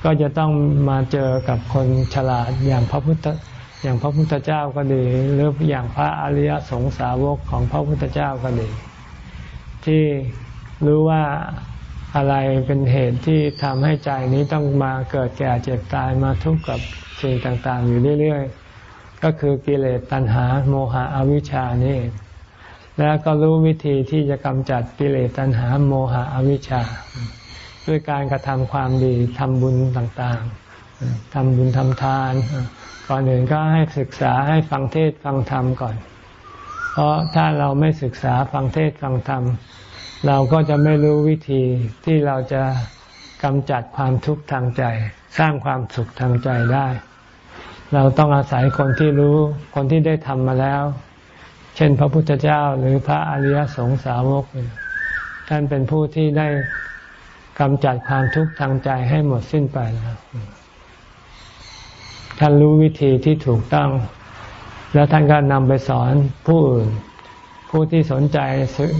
ก็จะต้องมาเจอกับคนฉลาดอย่างพระพุทธอย่างพระพุทธเจ้าก็ดี หรืออย่างพระอริยสงสาวกของพระพุทธเจ้าก็ดี ที่รู้ว่าอะไรเป็นเหตุที่ทำให้ใจนี้ต้องมาเกิดแก่เจ็บตายมาทุกข์กับสิ่งต่าง ๆ อยู่เรื่อย ๆ ก็คือกิเลสตัณหา โมหะอวิชชานี่แล้วก็รู้วิธีที่จะกำจัดกิเลสตัณหา โมหะอวิชชา ด้วยการกระทำความดีทำบุญต่างๆทำบุญทำทาน ก่อนอื่นก็ให้ศึกษาให้ฟังเทศฟังธรรมก่อน เพราะถ้าเราไม่ศึกษาฟังเทศฟังธรรม เราก็จะไม่รู้วิธีที่เราจะกำจัดความทุกข์ทางใจ สร้างความสุขทางใจได้ เราต้องอาศัยคนที่รู้คนที่ได้ทำมาแล้ว เช่นพระพุทธเจ้าหรือพระอริยสงสาวกท่านเป็นผู้ที่ได้กำจัดความทุกข์ทางใจให้หมดสิ้นไปแล้วท่านรู้วิธีที่ถูกต้อง แล้วท่านก็นำไปสอนผู้อื่น ผู้ที่สนใจ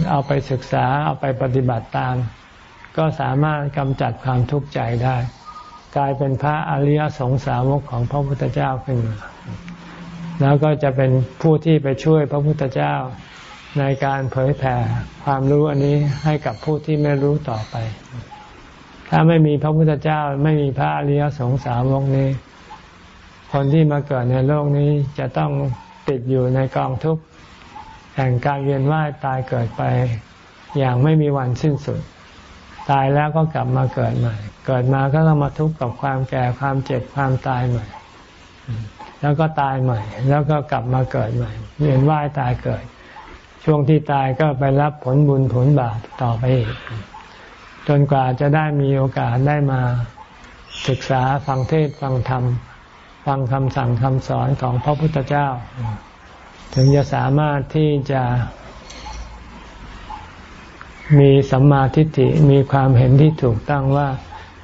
เอาไปศึกษาเอาไปปฏิบัติตาม ก็สามารถกำจัดความทุกข์ใจได้ กลายเป็นพระอริยสงสาวกของพระพุทธเจ้าขึ้นมาแล้วก็จะเป็นผู้ที่ไปช่วยพระพุทธเจ้าในการเผยแผ่ความรู้อันนี้ให้กับผู้ที่ไม่รู้ต่อไป ถ้าไม่มีพระพุทธเจ้าไม่มีพระอริยสงสาวกนี้ คนที่มาเกิดในโลกนี้จะต้องติดอยู่ในกองทุกข์แห่งการเวียนว่ายตายเกิดไป อย่างไม่มีวันสิ้นสุด ตายแล้วก็กลับมาเกิดใหม่ เกิดมาก็ต้องมาทุกข์กับความแก่ความเจ็บความตายใหม่ แล้วก็ตายใหม่ แล้วก็กลับมาเกิดใหม่เวียนว่ายตายเกิด ช่วงที่ตายก็ไปรับผลบุญผลบาปต่อไปอีก จนกว่าจะได้มีโอกาสได้มาศึกษาฟังเทศฟังธรรม ฟังคำสั่งคำสอนของพระพุทธเจ้า ถึงจะสามารถที่จะมีสัมมาทิฏฐิมีความเห็นที่ถูกต้องว่า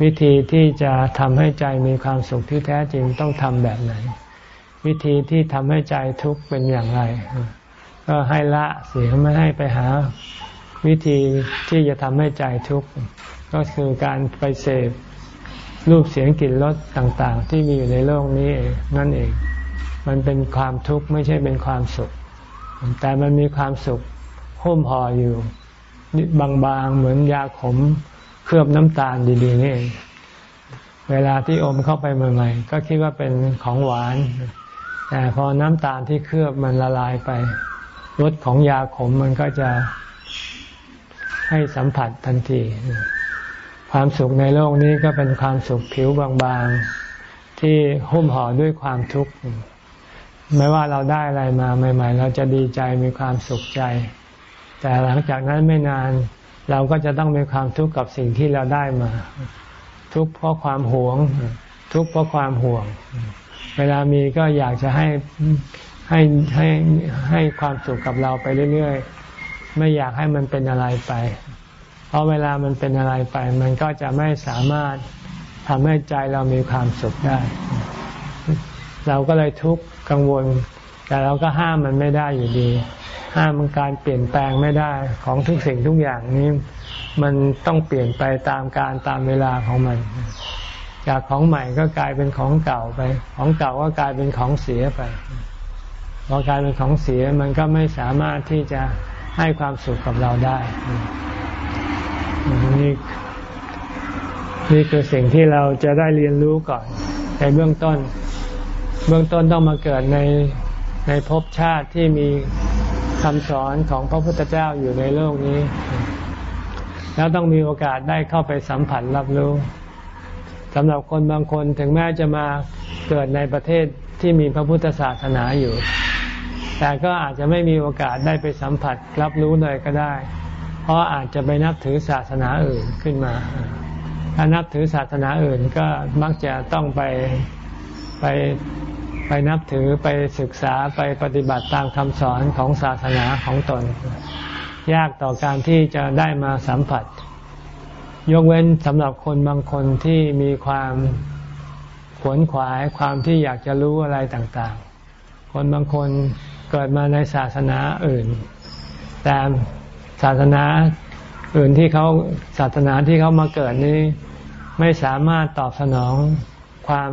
วิธีที่จะทำให้ใจมีความสุขที่แท้จริงต้องทำแบบไหน วิธีที่ทำให้ใจทุกข์เป็นอย่างไร ก็ให้ละเสียไม่ให้ไปหา วิธีที่จะทำให้ใจทุกข์ก็คือการไปเสพรูปเสียงกลิ่นรสต่างๆ ที่มีอยู่ในโลกนี้นั่นเอง มันเป็นความทุกข์ไม่ใช่เป็นความสุข แต่มันมีความสุขหุ้มห่ออยู่บางๆเหมือนยาขม ลือบน้ำตาลดีๆนี่เองเวลาที่อมเข้าไปใหม่ๆก็คิดว่าเป็นของหวาน แต่พอน้ำตาลที่เคลือบมันละลายไปรสของยาขมมันก็จะให้สัมผัสทันที ความสุขในโลกนี้ก็เป็นความสุขผิวบางๆ ที่หุ้มห่อด้วยความทุกข์ไม่ว่าเราได้อะไรมาใหม่ ๆ เราจะดีใจมีความสุขใจ แต่หลังจากนั้นไม่นาน เราก็จะต้องมีความทุกข์กับสิ่งที่เราได้มา ทุกข์เพราะความหวง ทุกข์เพราะความห่วง เวลามีก็อยากจะให้ให้ให้ให้ความสุขกับเราไปเรื่อยๆ ไม่อยากให้มันเป็นอะไรไป เพราะเวลามันเป็นอะไรไป มันก็จะไม่สามารถทำให้ใจเรามีความสุขได้ เราก็เลยทุกข์กังวล แต่เราก็ห้ามมันไม่ได้อยู่ดี ห้ามมันการเปลี่ยนแปลงไม่ได้ของทุกสิ่งทุกอย่างนี้ มันต้องเปลี่ยนไปตามการตามเวลาของมัน จากของใหม่ก็กลายเป็นของเก่าไป ของเก่าก็กลายเป็นของเสียไปพอกลายเป็นของเสียมันก็ไม่สามารถที่จะให้ความสุขกับเราได้นี่นี่คือสิ่งที่เราจะได้เรียนรู้ก่อนในเบื้องต้น เบื้องต้นต้องมาเกิดในในภพชาติที่มี คำสอนของพระพุทธเจ้าอยู่ในโลกนี้ แล้วต้องมีโอกาสได้เข้าไปสัมผัสรับรู้สำหรับคนบางคนถึงแม้จะมาเกิดในประเทศที่มีพระพุทธศาสนาอยู่ แต่ก็อาจจะไม่มีโอกาสได้ไปสัมผัสรับรู้เลยก็ได้ เพราะอาจจะไปนับถือศาสนาอื่นขึ้นมา ถ้านับถือศาสนาอื่นก็มักจะต้องไปไป ไปนับถือไปศึกษาไปปฏิบัติตามคำสอนของศาสนาของตน ยากต่อการที่จะได้มาสัมผัส ยกเว้นสำหรับคนบางคนที่มีความขวนขวายความที่อยากจะรู้อะไรต่างๆ คนบางคนเกิดมาในศาสนาอื่น แต่ศาสนาอื่นที่เขาศาสนาที่เขามาเกิดนี้ ไม่สามารถตอบสนองความ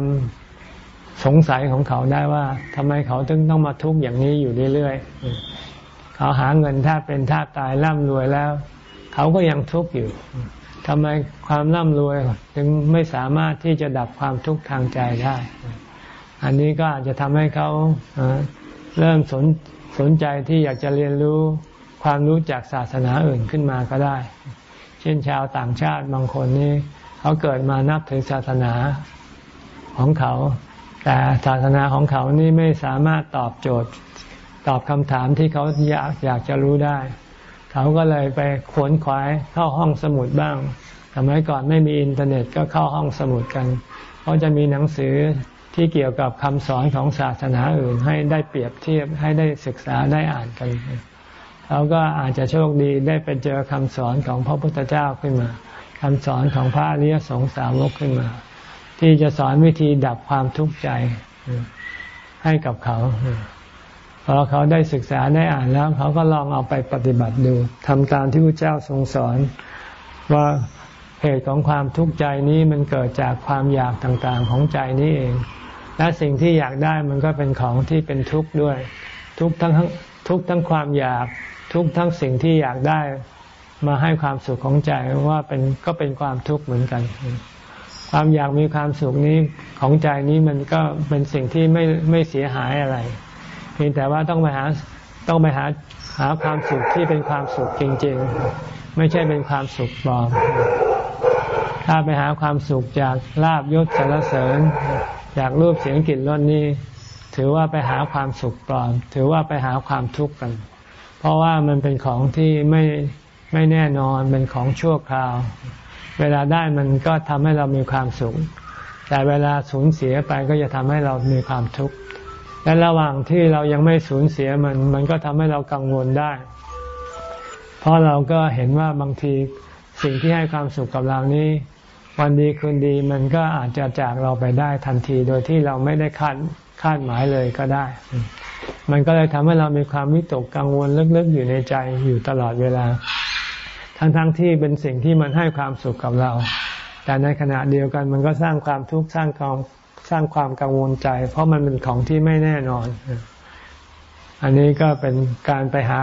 สงสัยของเขาได้ว่าทำไมเขาถึงต้องมาทุกข์อย่างนี้อยู่เรื่อยๆเขาหาเงินถ้าเป็นท่าตายร่ำรวยแล้ว เขาก็ยังทุกข์อยู่ทำไมความร่ำรวยถึงไม่สามารถที่จะดับความทุกข์ทางใจได้ อันนี้ก็อาจจะทำให้เขาเริ่มสนสนใจที่อยากจะเรียนรู้ความรู้จากศาสนาอื่นขึ้นมาก็ได้ เช่นชาวต่างชาติบางคนนี่เขาเกิดมานับถือศาสนาของเขา แต่ศาสนาของเขานี่ไม่สามารถตอบโจทย์ตอบคำถามที่เขาอยากอยากจะรู้ได้ เขาก็เลยไปขวนขวายเข้าห้องสมุดบ้างสมัยก่อนไม่มีอินเทอร์เน็ตก็เข้าห้องสมุดกันเขาจะมีหนังสือที่เกี่ยวกับคำสอนของศาสนาอื่นให้ได้เปรียบเทียบให้ได้ศึกษาได้อ่านกันเขาก็อาจจะโชคดีได้ไปเจอคำสอนของพระพุทธเจ้าขึ้นมาคำสอนของพระอริยสงสาวกขึ้นมา ที่จะสอนวิธีดับความทุกข์ใจให้กับเขาพอเขาได้ศึกษาได้อ่านแล้ว เขาก็ลองเอาไปปฏิบัติดูทำตามที่พระเจ้าทรงสอนว่าเหตุของความทุกข์ใจนี้มันเกิดจากความอยากต่างๆของใจนี้เอง และสิ่งที่อยากได้มันก็เป็นของที่เป็นทุกข์ด้วย ทุกทั้งทุกทั้งความอยาก ทุกทั้งสิ่งที่อยากได้มาให้ความสุขของใจว่าเป็นก็เป็นความทุกข์เหมือนกัน ความอยากมีความสุขนี้ของใจนี้มันก็เป็นสิ่งที่ไม่ไม่เสียหายอะไร เพียงแต่ว่าต้องไปหาต้องไปหาหาความสุขที่เป็นความสุขจริง ๆ ไม่ใช่เป็นความสุขปลอม ถ้าไปหาความสุขจากลาบยศสารเสริญ จากรูปเสียงกลิ่นรสนี้ ถือว่าไปหาความสุขปลอม ถือว่าไปหาความทุกข์กัน เพราะว่ามันเป็นของที่ไม่ไม่แน่นอนเป็นของชั่วคราว เวลาได้มันก็ทำให้เรามีความสุข แต่เวลาสูญเสียไปก็จะทำให้เรามีความทุกข์ และระหว่างที่เรายังไม่สูญเสียมัน มันก็ทำให้เรากังวลได้ เพราะเราก็เห็นว่าบางทีสิ่งที่ให้ความสุขกับเรานี้ วันดีคืนดีมันก็อาจจะจากเราไปได้ทันทีโดยที่เราไม่ได้คาดคาดหมายเลยก็ได้ มันก็เลยทำให้เรามีความวิตกกังวลลึกๆอยู่ในใจอยู่ตลอดเวลา ทั้งๆทที่เป็นสิ่งที่มันให้ความสุขกับเราแแต่ในขณะเดียวกันมันก็สร้างความทุกข์สร้างความสร้างความกังวลใจ เพราะมันเป็นของที่ไม่แน่นอน อันนี้ก็เป็นการไปหา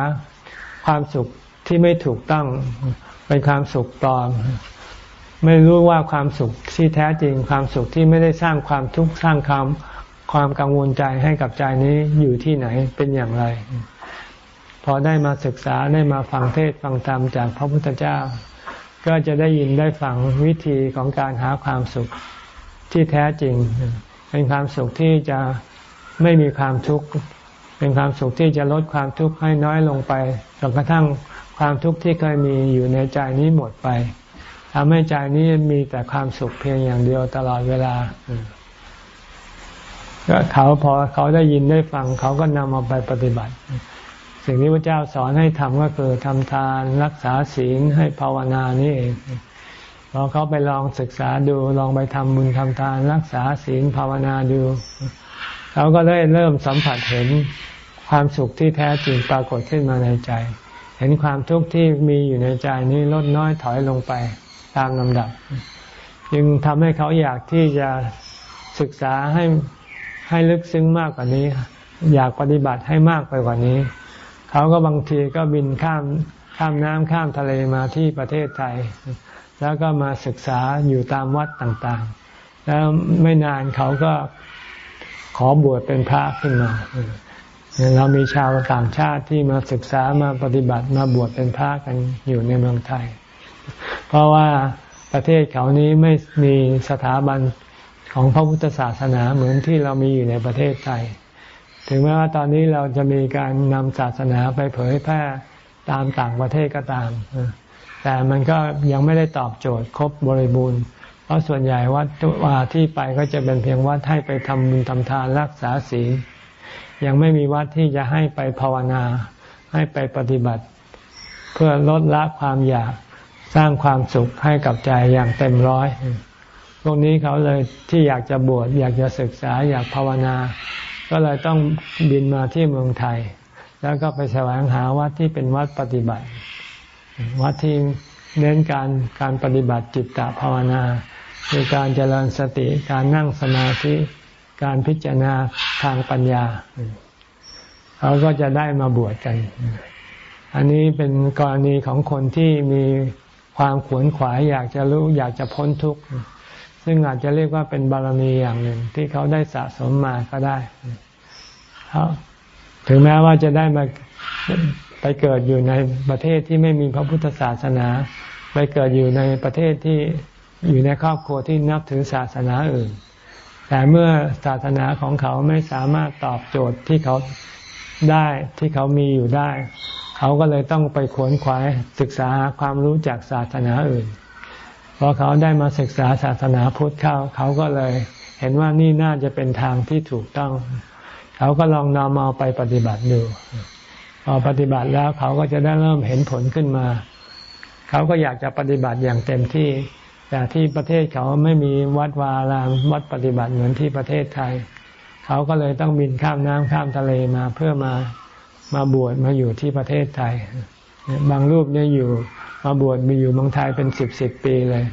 ความสุขที่ไม่ถูกต้องเป็นความสุขปลอม ไม่รู้ว่าความสุขที่แท้จริงความสุขที่ไม่ได้สร้างความทุกข์สร้างความความกังวลใจให้กับใจนี้อยู่ที่ไหนเป็นอย่างไร พอได้มาศึกษาได้มาฟังเทศฟังธรรมจากพระพุทธเจ้า ก็จะได้ยินได้ฟังวิธีของการหาความสุขที่แท้จริง เป็นความสุขที่จะไม่มีความทุกข์เป็นความสุขที่จะลดความทุกข์ให้น้อยลงไปจนกระทั่งความทุกข์ที่เคยมีอยู่ในใจนี้หมดไปทำให้ใจนี้มีแต่ความสุขเพียงอย่างเดียวตลอดเวลาก็เขาพอเขาได้ยินได้ฟัง เขาก็นำเอาไปปฏิบัติ สิ่งที่พระเจ้าสอนให้ทำก็คือทำทานรักษาศีลให้ภาวนานี่เองพอเขาไปลองศึกษาดูลองไปทำบุญทำทานรักษาศีลภาวนาดูเขาก็ได้เริ่มสัมผัสเห็นความสุขที่แท้จริงปรากฏขึ้นมาในใจ เห็นความทุกข์ที่มีอยู่ในใจนี้ลดน้อยถอยลงไปตามลำดับ จึงทำให้เขาอยากที่จะศึกษาให้ให้ลึกซึ้งมากกว่านี้ อยากปฏิบัติให้มากไปกว่านี้ เขาก็บางทีก็บินข้ามข้ามน้ำข้ามทะเลมาที่ประเทศไทย แล้วก็มาศึกษาอยู่ตามวัดต่างๆ แล้วไม่นานเขาก็ขอบวชเป็นพระขึ้นมาเรามีชาวต่างชาติที่มาศึกษามาปฏิบัติมาบวชเป็นพระกันอยู่ในเมืองไทย เพราะว่าประเทศเขานี้ไม่มีสถาบันของพระพุทธศาสนาเหมือนที่เรามีอยู่ในประเทศไทย ถึงแม้ว่าตอนนี้เราจะมีการนำศาสนาไปเผยแพร่ตามต่างประเทศก็ตาม แต่มันก็ยังไม่ได้ตอบโจทย์ครบบริบูรณ์ เพราะส่วนใหญ่วัดว่าที่ไปก็จะเป็นเพียงวัดให้ไปทำบุญทำทานรักษาศีลยังไม่มีวัดที่จะให้ไปภาวนา ให้ไปปฏิบัติ เพื่อลดละความอยากสร้างความสุขให้กับใจอย่างเต็มร้อยพวกนี้เขาเลยที่อยากจะบวชอยากจะศึกษาอยากภาวนา ก็เลยต้องบินมาที่เมืองไทย แล้วก็ไปแสวงหาวัดที่เป็นวัดปฏิบัติ วัดที่เน้นการการปฏิบัติจิตตภาวนาคือการเจริญสติการนั่งสมาธิการพิจารณาทางปัญญา เขาก็จะได้มาบวชกัน อันนี้เป็นกรณีของคนที่มีความขวนขวายอยากจะรู้อยากจะพ้นทุกข์ ซึ่งอาจจะเรียกว่าเป็นบารมีอย่างหนึ่งที่เขาได้สะสมมาก็ได้ถึงแม้ว่าจะได้มาไปเกิดอยู่ในประเทศที่ไม่มีพระพุทธศาสนา ไปเกิดอยู่ในประเทศที่อยู่ในครอบครัวที่นับถือศาสนาอื่น แต่เมื่อศาสนาของเขาไม่สามารถตอบโจทย์ที่เขาได้ที่เขามีอยู่ได้ เขาก็เลยต้องไปขวนขวายศึกษาความรู้จากศาสนาอื่น พอเขาได้มาศึกษาศาสนาพุทธเข้าเขาก็เลย เห็นว่านี่น่าจะเป็นทางที่ถูกต้อง เขาก็ลองนำเอาไปปฏิบัติดูพอปฏิบัติแล้วเขาก็จะได้เริ่มเห็นผลขึ้นมา เขาก็อยากจะปฏิบัติอย่างเต็มที่ แต่ที่ประเทศเขาไม่มีวัดวารามวัดปฏิบัติเหมือนที่ประเทศไทย เขาก็เลยต้องบินข้ามน้ำข้ามทะเลมาเพื่อมามาบวชมาอยู่ที่ประเทศไทย บางรูปเนี่ยอยู่ มาบวชมีอยู่เมืองไทยเป็นสิบสิบปีเลย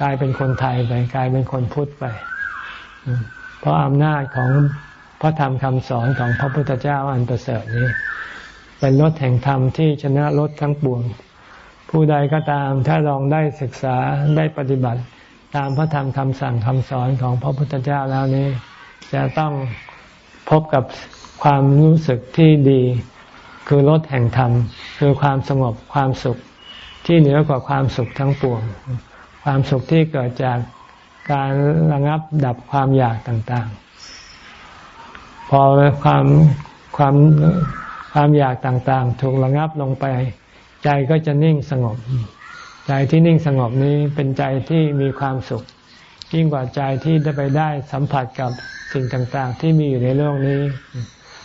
กลายเป็นคนไทยไปกลายเป็นคนพุทธไป เพราะอำนาจของพระธรรมคำสอนของพระพุทธเจ้าอันประเสริฐนี้ เป็นรถแห่งธรรมที่ชนะรถทั้งปวง ผู้ใดก็ตามถ้าลองได้ศึกษาได้ปฏิบัติตามพระธรรมคำสั่งคำสอนของพระพุทธเจ้าแล้วนี้ จะต้องพบกับความรู้สึกที่ดี คือรถแห่งธรรม คือความสงบความสุข ที่เหนือกว่าความสุขทั้งปวง ความสุขที่เกิดจากการระงับดับความอยากต่างๆ พอความความความอยากต่างๆ ถูกระงับลงไป ใจก็จะนิ่งสงบ ใจที่นิ่งสงบนี้เป็นใจที่มีความสุข ยิ่งกว่าใจที่ได้ไปได้สัมผัสกับสิ่งต่างๆ ที่มีอยู่ในโลกนี้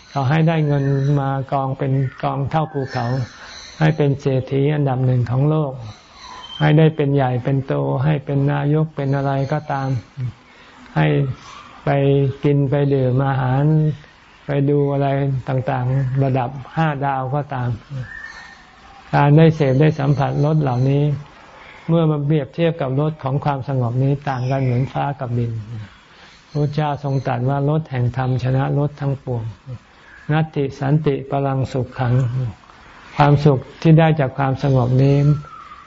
เขาให้ได้เงินมากองเป็นกองเท่าภูเขา ให้เป็นเศรษฐีอันดับหนึ่งของโลก ให้ได้เป็นใหญ่เป็นโต ให้เป็นนายกเป็นอะไรก็ตาม ให้ไปกินไปดื่มอาหาร ไปดูอะไรต่างๆ ระดับห้าดาวก็ตาม การได้เสพได้สัมผัสรสเหล่านี้ เมื่อมาเปรียบเทียบกับรถของความสงบนี้ต่างกันเหมือนฟ้ากับดินพระเจ้าทรงตรัสว่ารถแห่งธรรมชนะรถทั้งปวง นัตติสันติพลังสุขขัง ความสุขที่ได้จากความสงบนี้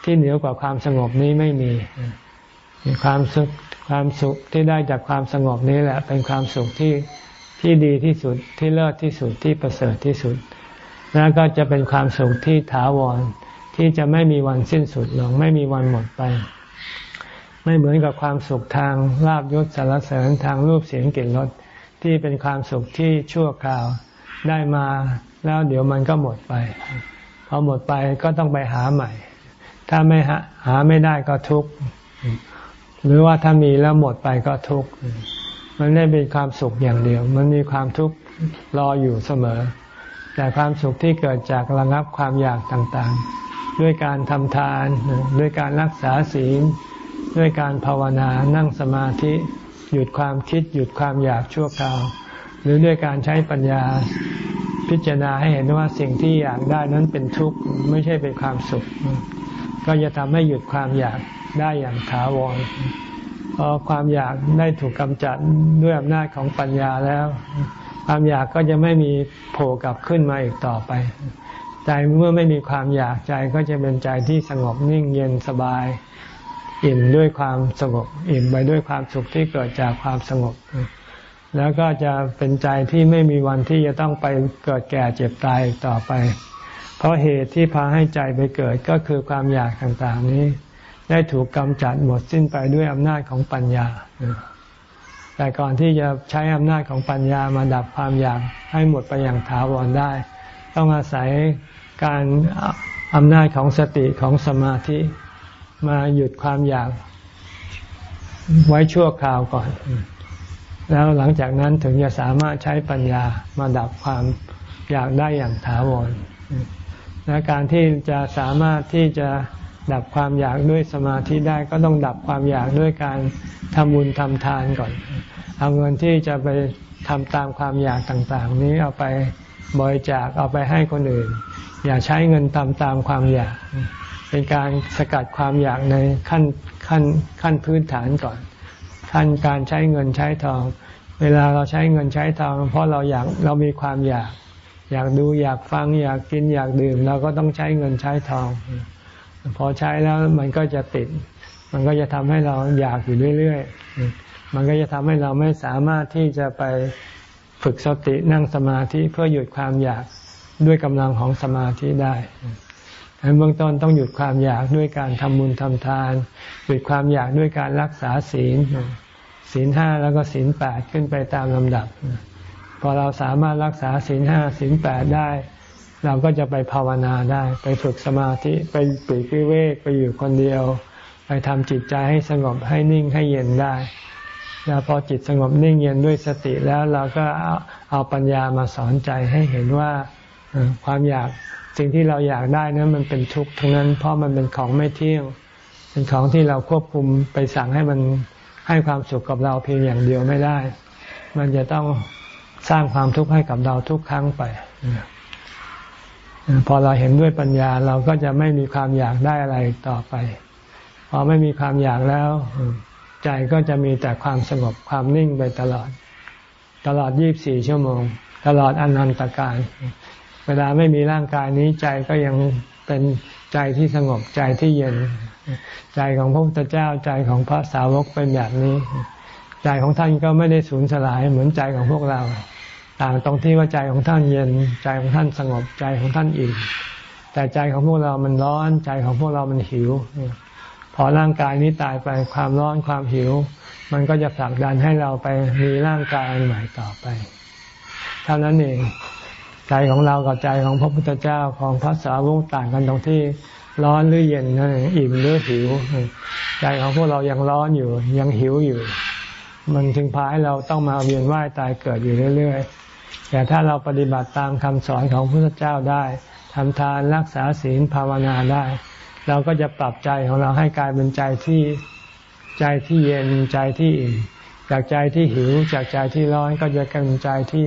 ที่เหนือกว่าความสงบนี้ไม่มีความสุขความสุขที่ได้จากความสงบนี้แหละ เป็นความสุขที่ที่ดีที่สุดที่เลิศที่สุดที่ประเสริฐที่สุด แล้วก็จะเป็นความสุขที่ถาวรที่จะไม่มีวันสิ้นสุดลงไม่มีวันหมดไป ไม่เหมือนกับความสุขทางลาบยศสารเสริญทางรูปเสียงกลิ่นรสที่เป็นความสุขที่ชั่วคราวได้มาแล้วเดี๋ยวมันก็หมดไป พอหมดไปก็ต้องไปหาใหม่ ถ้าไม่หาหาไม่ได้ก็ทุกข์หรือว่าถ้ามีแล้วหมดไปก็ทุกข์มันไม่เป็นความสุขอย่างเดียว มันมีความทุกข์รออยู่เสมอ แต่ความสุขที่เกิดจากระงับความอยากต่างๆ ด้วยการทำทาน ด้วยการรักษาศีล ด้วยการภาวนา นั่งสมาธิ หยุดความคิด หยุดความอยากชั่วคราว หรือด้วยการใช้ปัญญา พิจารณาให้เห็นว่าสิ่งที่อยากได้นั้นเป็นทุกข์ไม่ใช่เป็นความสุข ก็จะทำให้หยุดความอยากได้อย่างถาวรพอความอยากได้ถูกกำจัดด้วยอำนาจของปัญญาแล้ว ความอยากก็จะไม่มีโผล่กลับขึ้นมาอีกต่อไป ใจเมื่อไม่มีความอยากใจก็จะเป็นใจที่สงบนิ่งเย็นสบาย อิ่มด้วยความสงบอิ่มไปด้วยความสุขที่เกิดจากความสงบ แล้วก็จะเป็นใจที่ไม่มีวันที่จะต้องไปเกิดแก่เจ็บตายต่อไป เพราะเหตุที่พาให้ใจไปเกิดก็คือความอยากต่างๆนี้ ได้ถูกกำจัดหมดสิ้นไปด้วยอำนาจของปัญญา แต่ก่อนที่จะใช้อำนาจของปัญญามาดับความอยากให้หมดไปอย่างถาวรได้ ต้องอาศัยการอำนาจของสติของสมาธิมาหยุดความอยากไว้ชั่วคราวก่อน แล้วหลังจากนั้นถึงจะสามารถใช้ปัญญามาดับความอยากได้อย่างถาวรและการที่จะสามารถที่จะดับความอยากด้วยสมาธิได้ก็ต้องดับความอยากด้วยการทำบุญทำทานก่อน เอาเงินที่จะไปทำตามความอยากต่างๆ นี้เอาไปบริจาคเอาไปให้คนอื่น อย่าใช้เงินตามตามความอยาก เป็นการสกัดความอยากในขั้นขั้นขั้นพื้นฐานก่อน ขั้นการใช้เงินใช้ทอง เวลาเราใช้เงินใช้ทอง เพราะเราอยากเรามีความอยาก อยากดูอยากฟังอยากกินอยากดื่ม เราก็ต้องใช้เงินใช้ทอง พอใช้แล้วมันก็จะติด มันก็จะทำให้เราอยากอยู่เรื่อยๆ มันก็จะทำให้เราไม่สามารถที่จะไปฝึกสตินั่งสมาธิเพื่อหยุดความอยากด้วยกำลังของสมาธิได้ดังเบื้องต้นต้องหยุดความอยากด้วยการทำบุญทำทาน หยุดความอยากด้วยการรักษาศีลศีลห้าแล้วก็ศีลแปดขึ้นไปตามลำดับ พอเราสามารถรักษาศีลห้าศีลแปดได้ เราก็จะไปภาวนาได้ ไปฝึกสมาธิไปปีกวิเวกไปอยู่คนเดียว ไปทำจิตใจให้สงบให้นิ่งให้เย็นได้ แล้วพอจิตสงบนิ่งเย็นด้วยสติแล้วเราก็เอาเอาปัญญามาสอนใจให้เห็นว่าความอยากสิ่งที่เราอยากได้นั้นมันเป็นทุกข์ทั้งนั้นเพราะมันเป็นของไม่เที่ยง เป็นของที่เราควบคุมไปสั่งให้มันให้ความสุขกับเราเพียงอย่างเดียวไม่ได้ มันจะต้องสร้างความทุกข์ให้กับเราทุกครั้งไป พอเราเห็นด้วยปัญญาเราก็จะไม่มีความอยากได้อะไรต่อไป พอไม่มีความอยากแล้ว ใจก็จะมีแต่ความสงบความนิ่งไปตลอด ตลอดยี่บสี่ชั่วโมง ตลอดอนันตการ เวลาไม่มีร่างกายนี้ใจก็ยังเป็นใจที่สงบใจที่เย็น ใจของพระพุทธเจ้าใจของพระสาวกเป็นแบบนี้ ใจของท่านก็ไม่ได้สูญสลายเหมือนใจของพวกเรา ต่างตรงที่ว่าใจของท่านเย็นใจของท่านสงบใจของท่านอิ่มแต่ใจของพวกเรามันร้อนใจของพวกเรามันหิว พอร่างกายนี้ตายไปความร้อนความหิว มันก็จะผลักดันให้เราไปมีร่างกายใหม่ต่อไป เท่านั้นเองใจของเรากับใจของพระพุทธเจ้าของพระสาวกต่างกันตรงที่ ร้อนหรือเย็นนั่นอิ่มหรือหิวใจของพวกเรายังร้อนอยู่ ยังหิวอยู่ มันถึงพาให้เราต้องมาเวียนว่ายตายเกิดอยู่เรื่อยๆ แต่ถ้าเราปฏิบัติตามคำสอนของพระพุทธเจ้าได้ทำทานรักษาศีลภาวนาได้ เราก็จะปรับใจของเราให้กลายเป็นใจที่ใจที่เย็นใจที่อิ่มจากใจที่หิวจากใจที่ร้อนก็จะกลายเป็นใจที่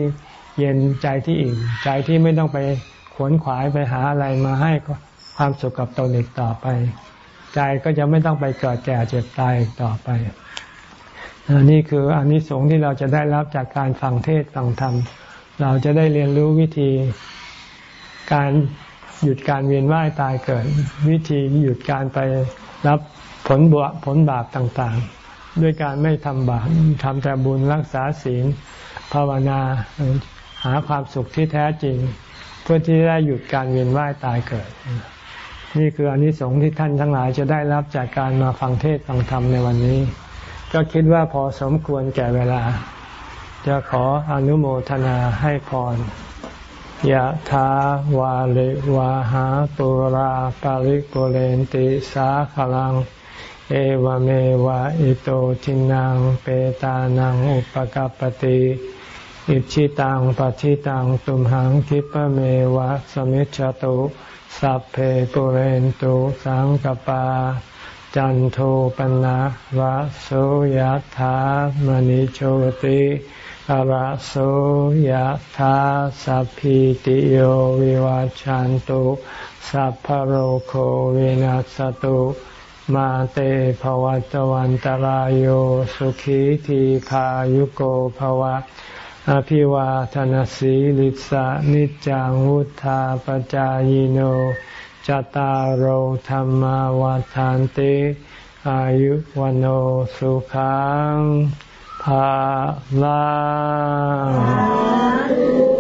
เย็นใจที่อิ่มใจที่ไม่ต้องไปขวนขวายไปหาอะไรมาให้ ความสุขกับตนอีกต่อไป ใจก็จะไม่ต้องไปเกิดแก่เจ็บตายต่อไปนี่คืออันนี้สงที่เราจะได้รับจากการฟังเทศฟังธรรม เราจะได้เรียนรู้วิธีการหยุดการเวียนว่ายตายเกิด วิธีหยุดการไปรับผลบวผลบาปต่างๆ ด้วยการไม่ทำบาปทำแต่บุญรักษาศีล ภาวนาหาความสุขที่แท้จริง เพื่อที่ได้หยุดการเวียนว่ายตายเกิด นี่คืออนนิสงส์ที่ท่านทั้งหลายจะได้รับจากการมาฟังเทศฟังธรรมในวันนี้ ก็คิดว่าพอสมควรแก่เวลา จะขออนุโมทนาให้พรยะถาวาริวะหาปูราปะริปูเรนติสาคะรัง เอวะเมวะอิโตทินนังเปตานังอุปะกัปปะติอิจฉิตังปัตถิตังตุมหัง ขิปปะเมวะ สะมิชฌะตุ สัพเพปูเรนตุสังกปา จันโทปนะวะโสยธามณิโชติระโสยธาสัพพิติโยวิวัจจันตุสัพพโรโควินัสตุมาเตภวัตวันตารโยสุขีทีขายุโกภวะ อภิวาทนสีลิสะนิจังวุธาปจายโนจตารโหธรรมวาทานติอายุวันโอสุขังภาลัง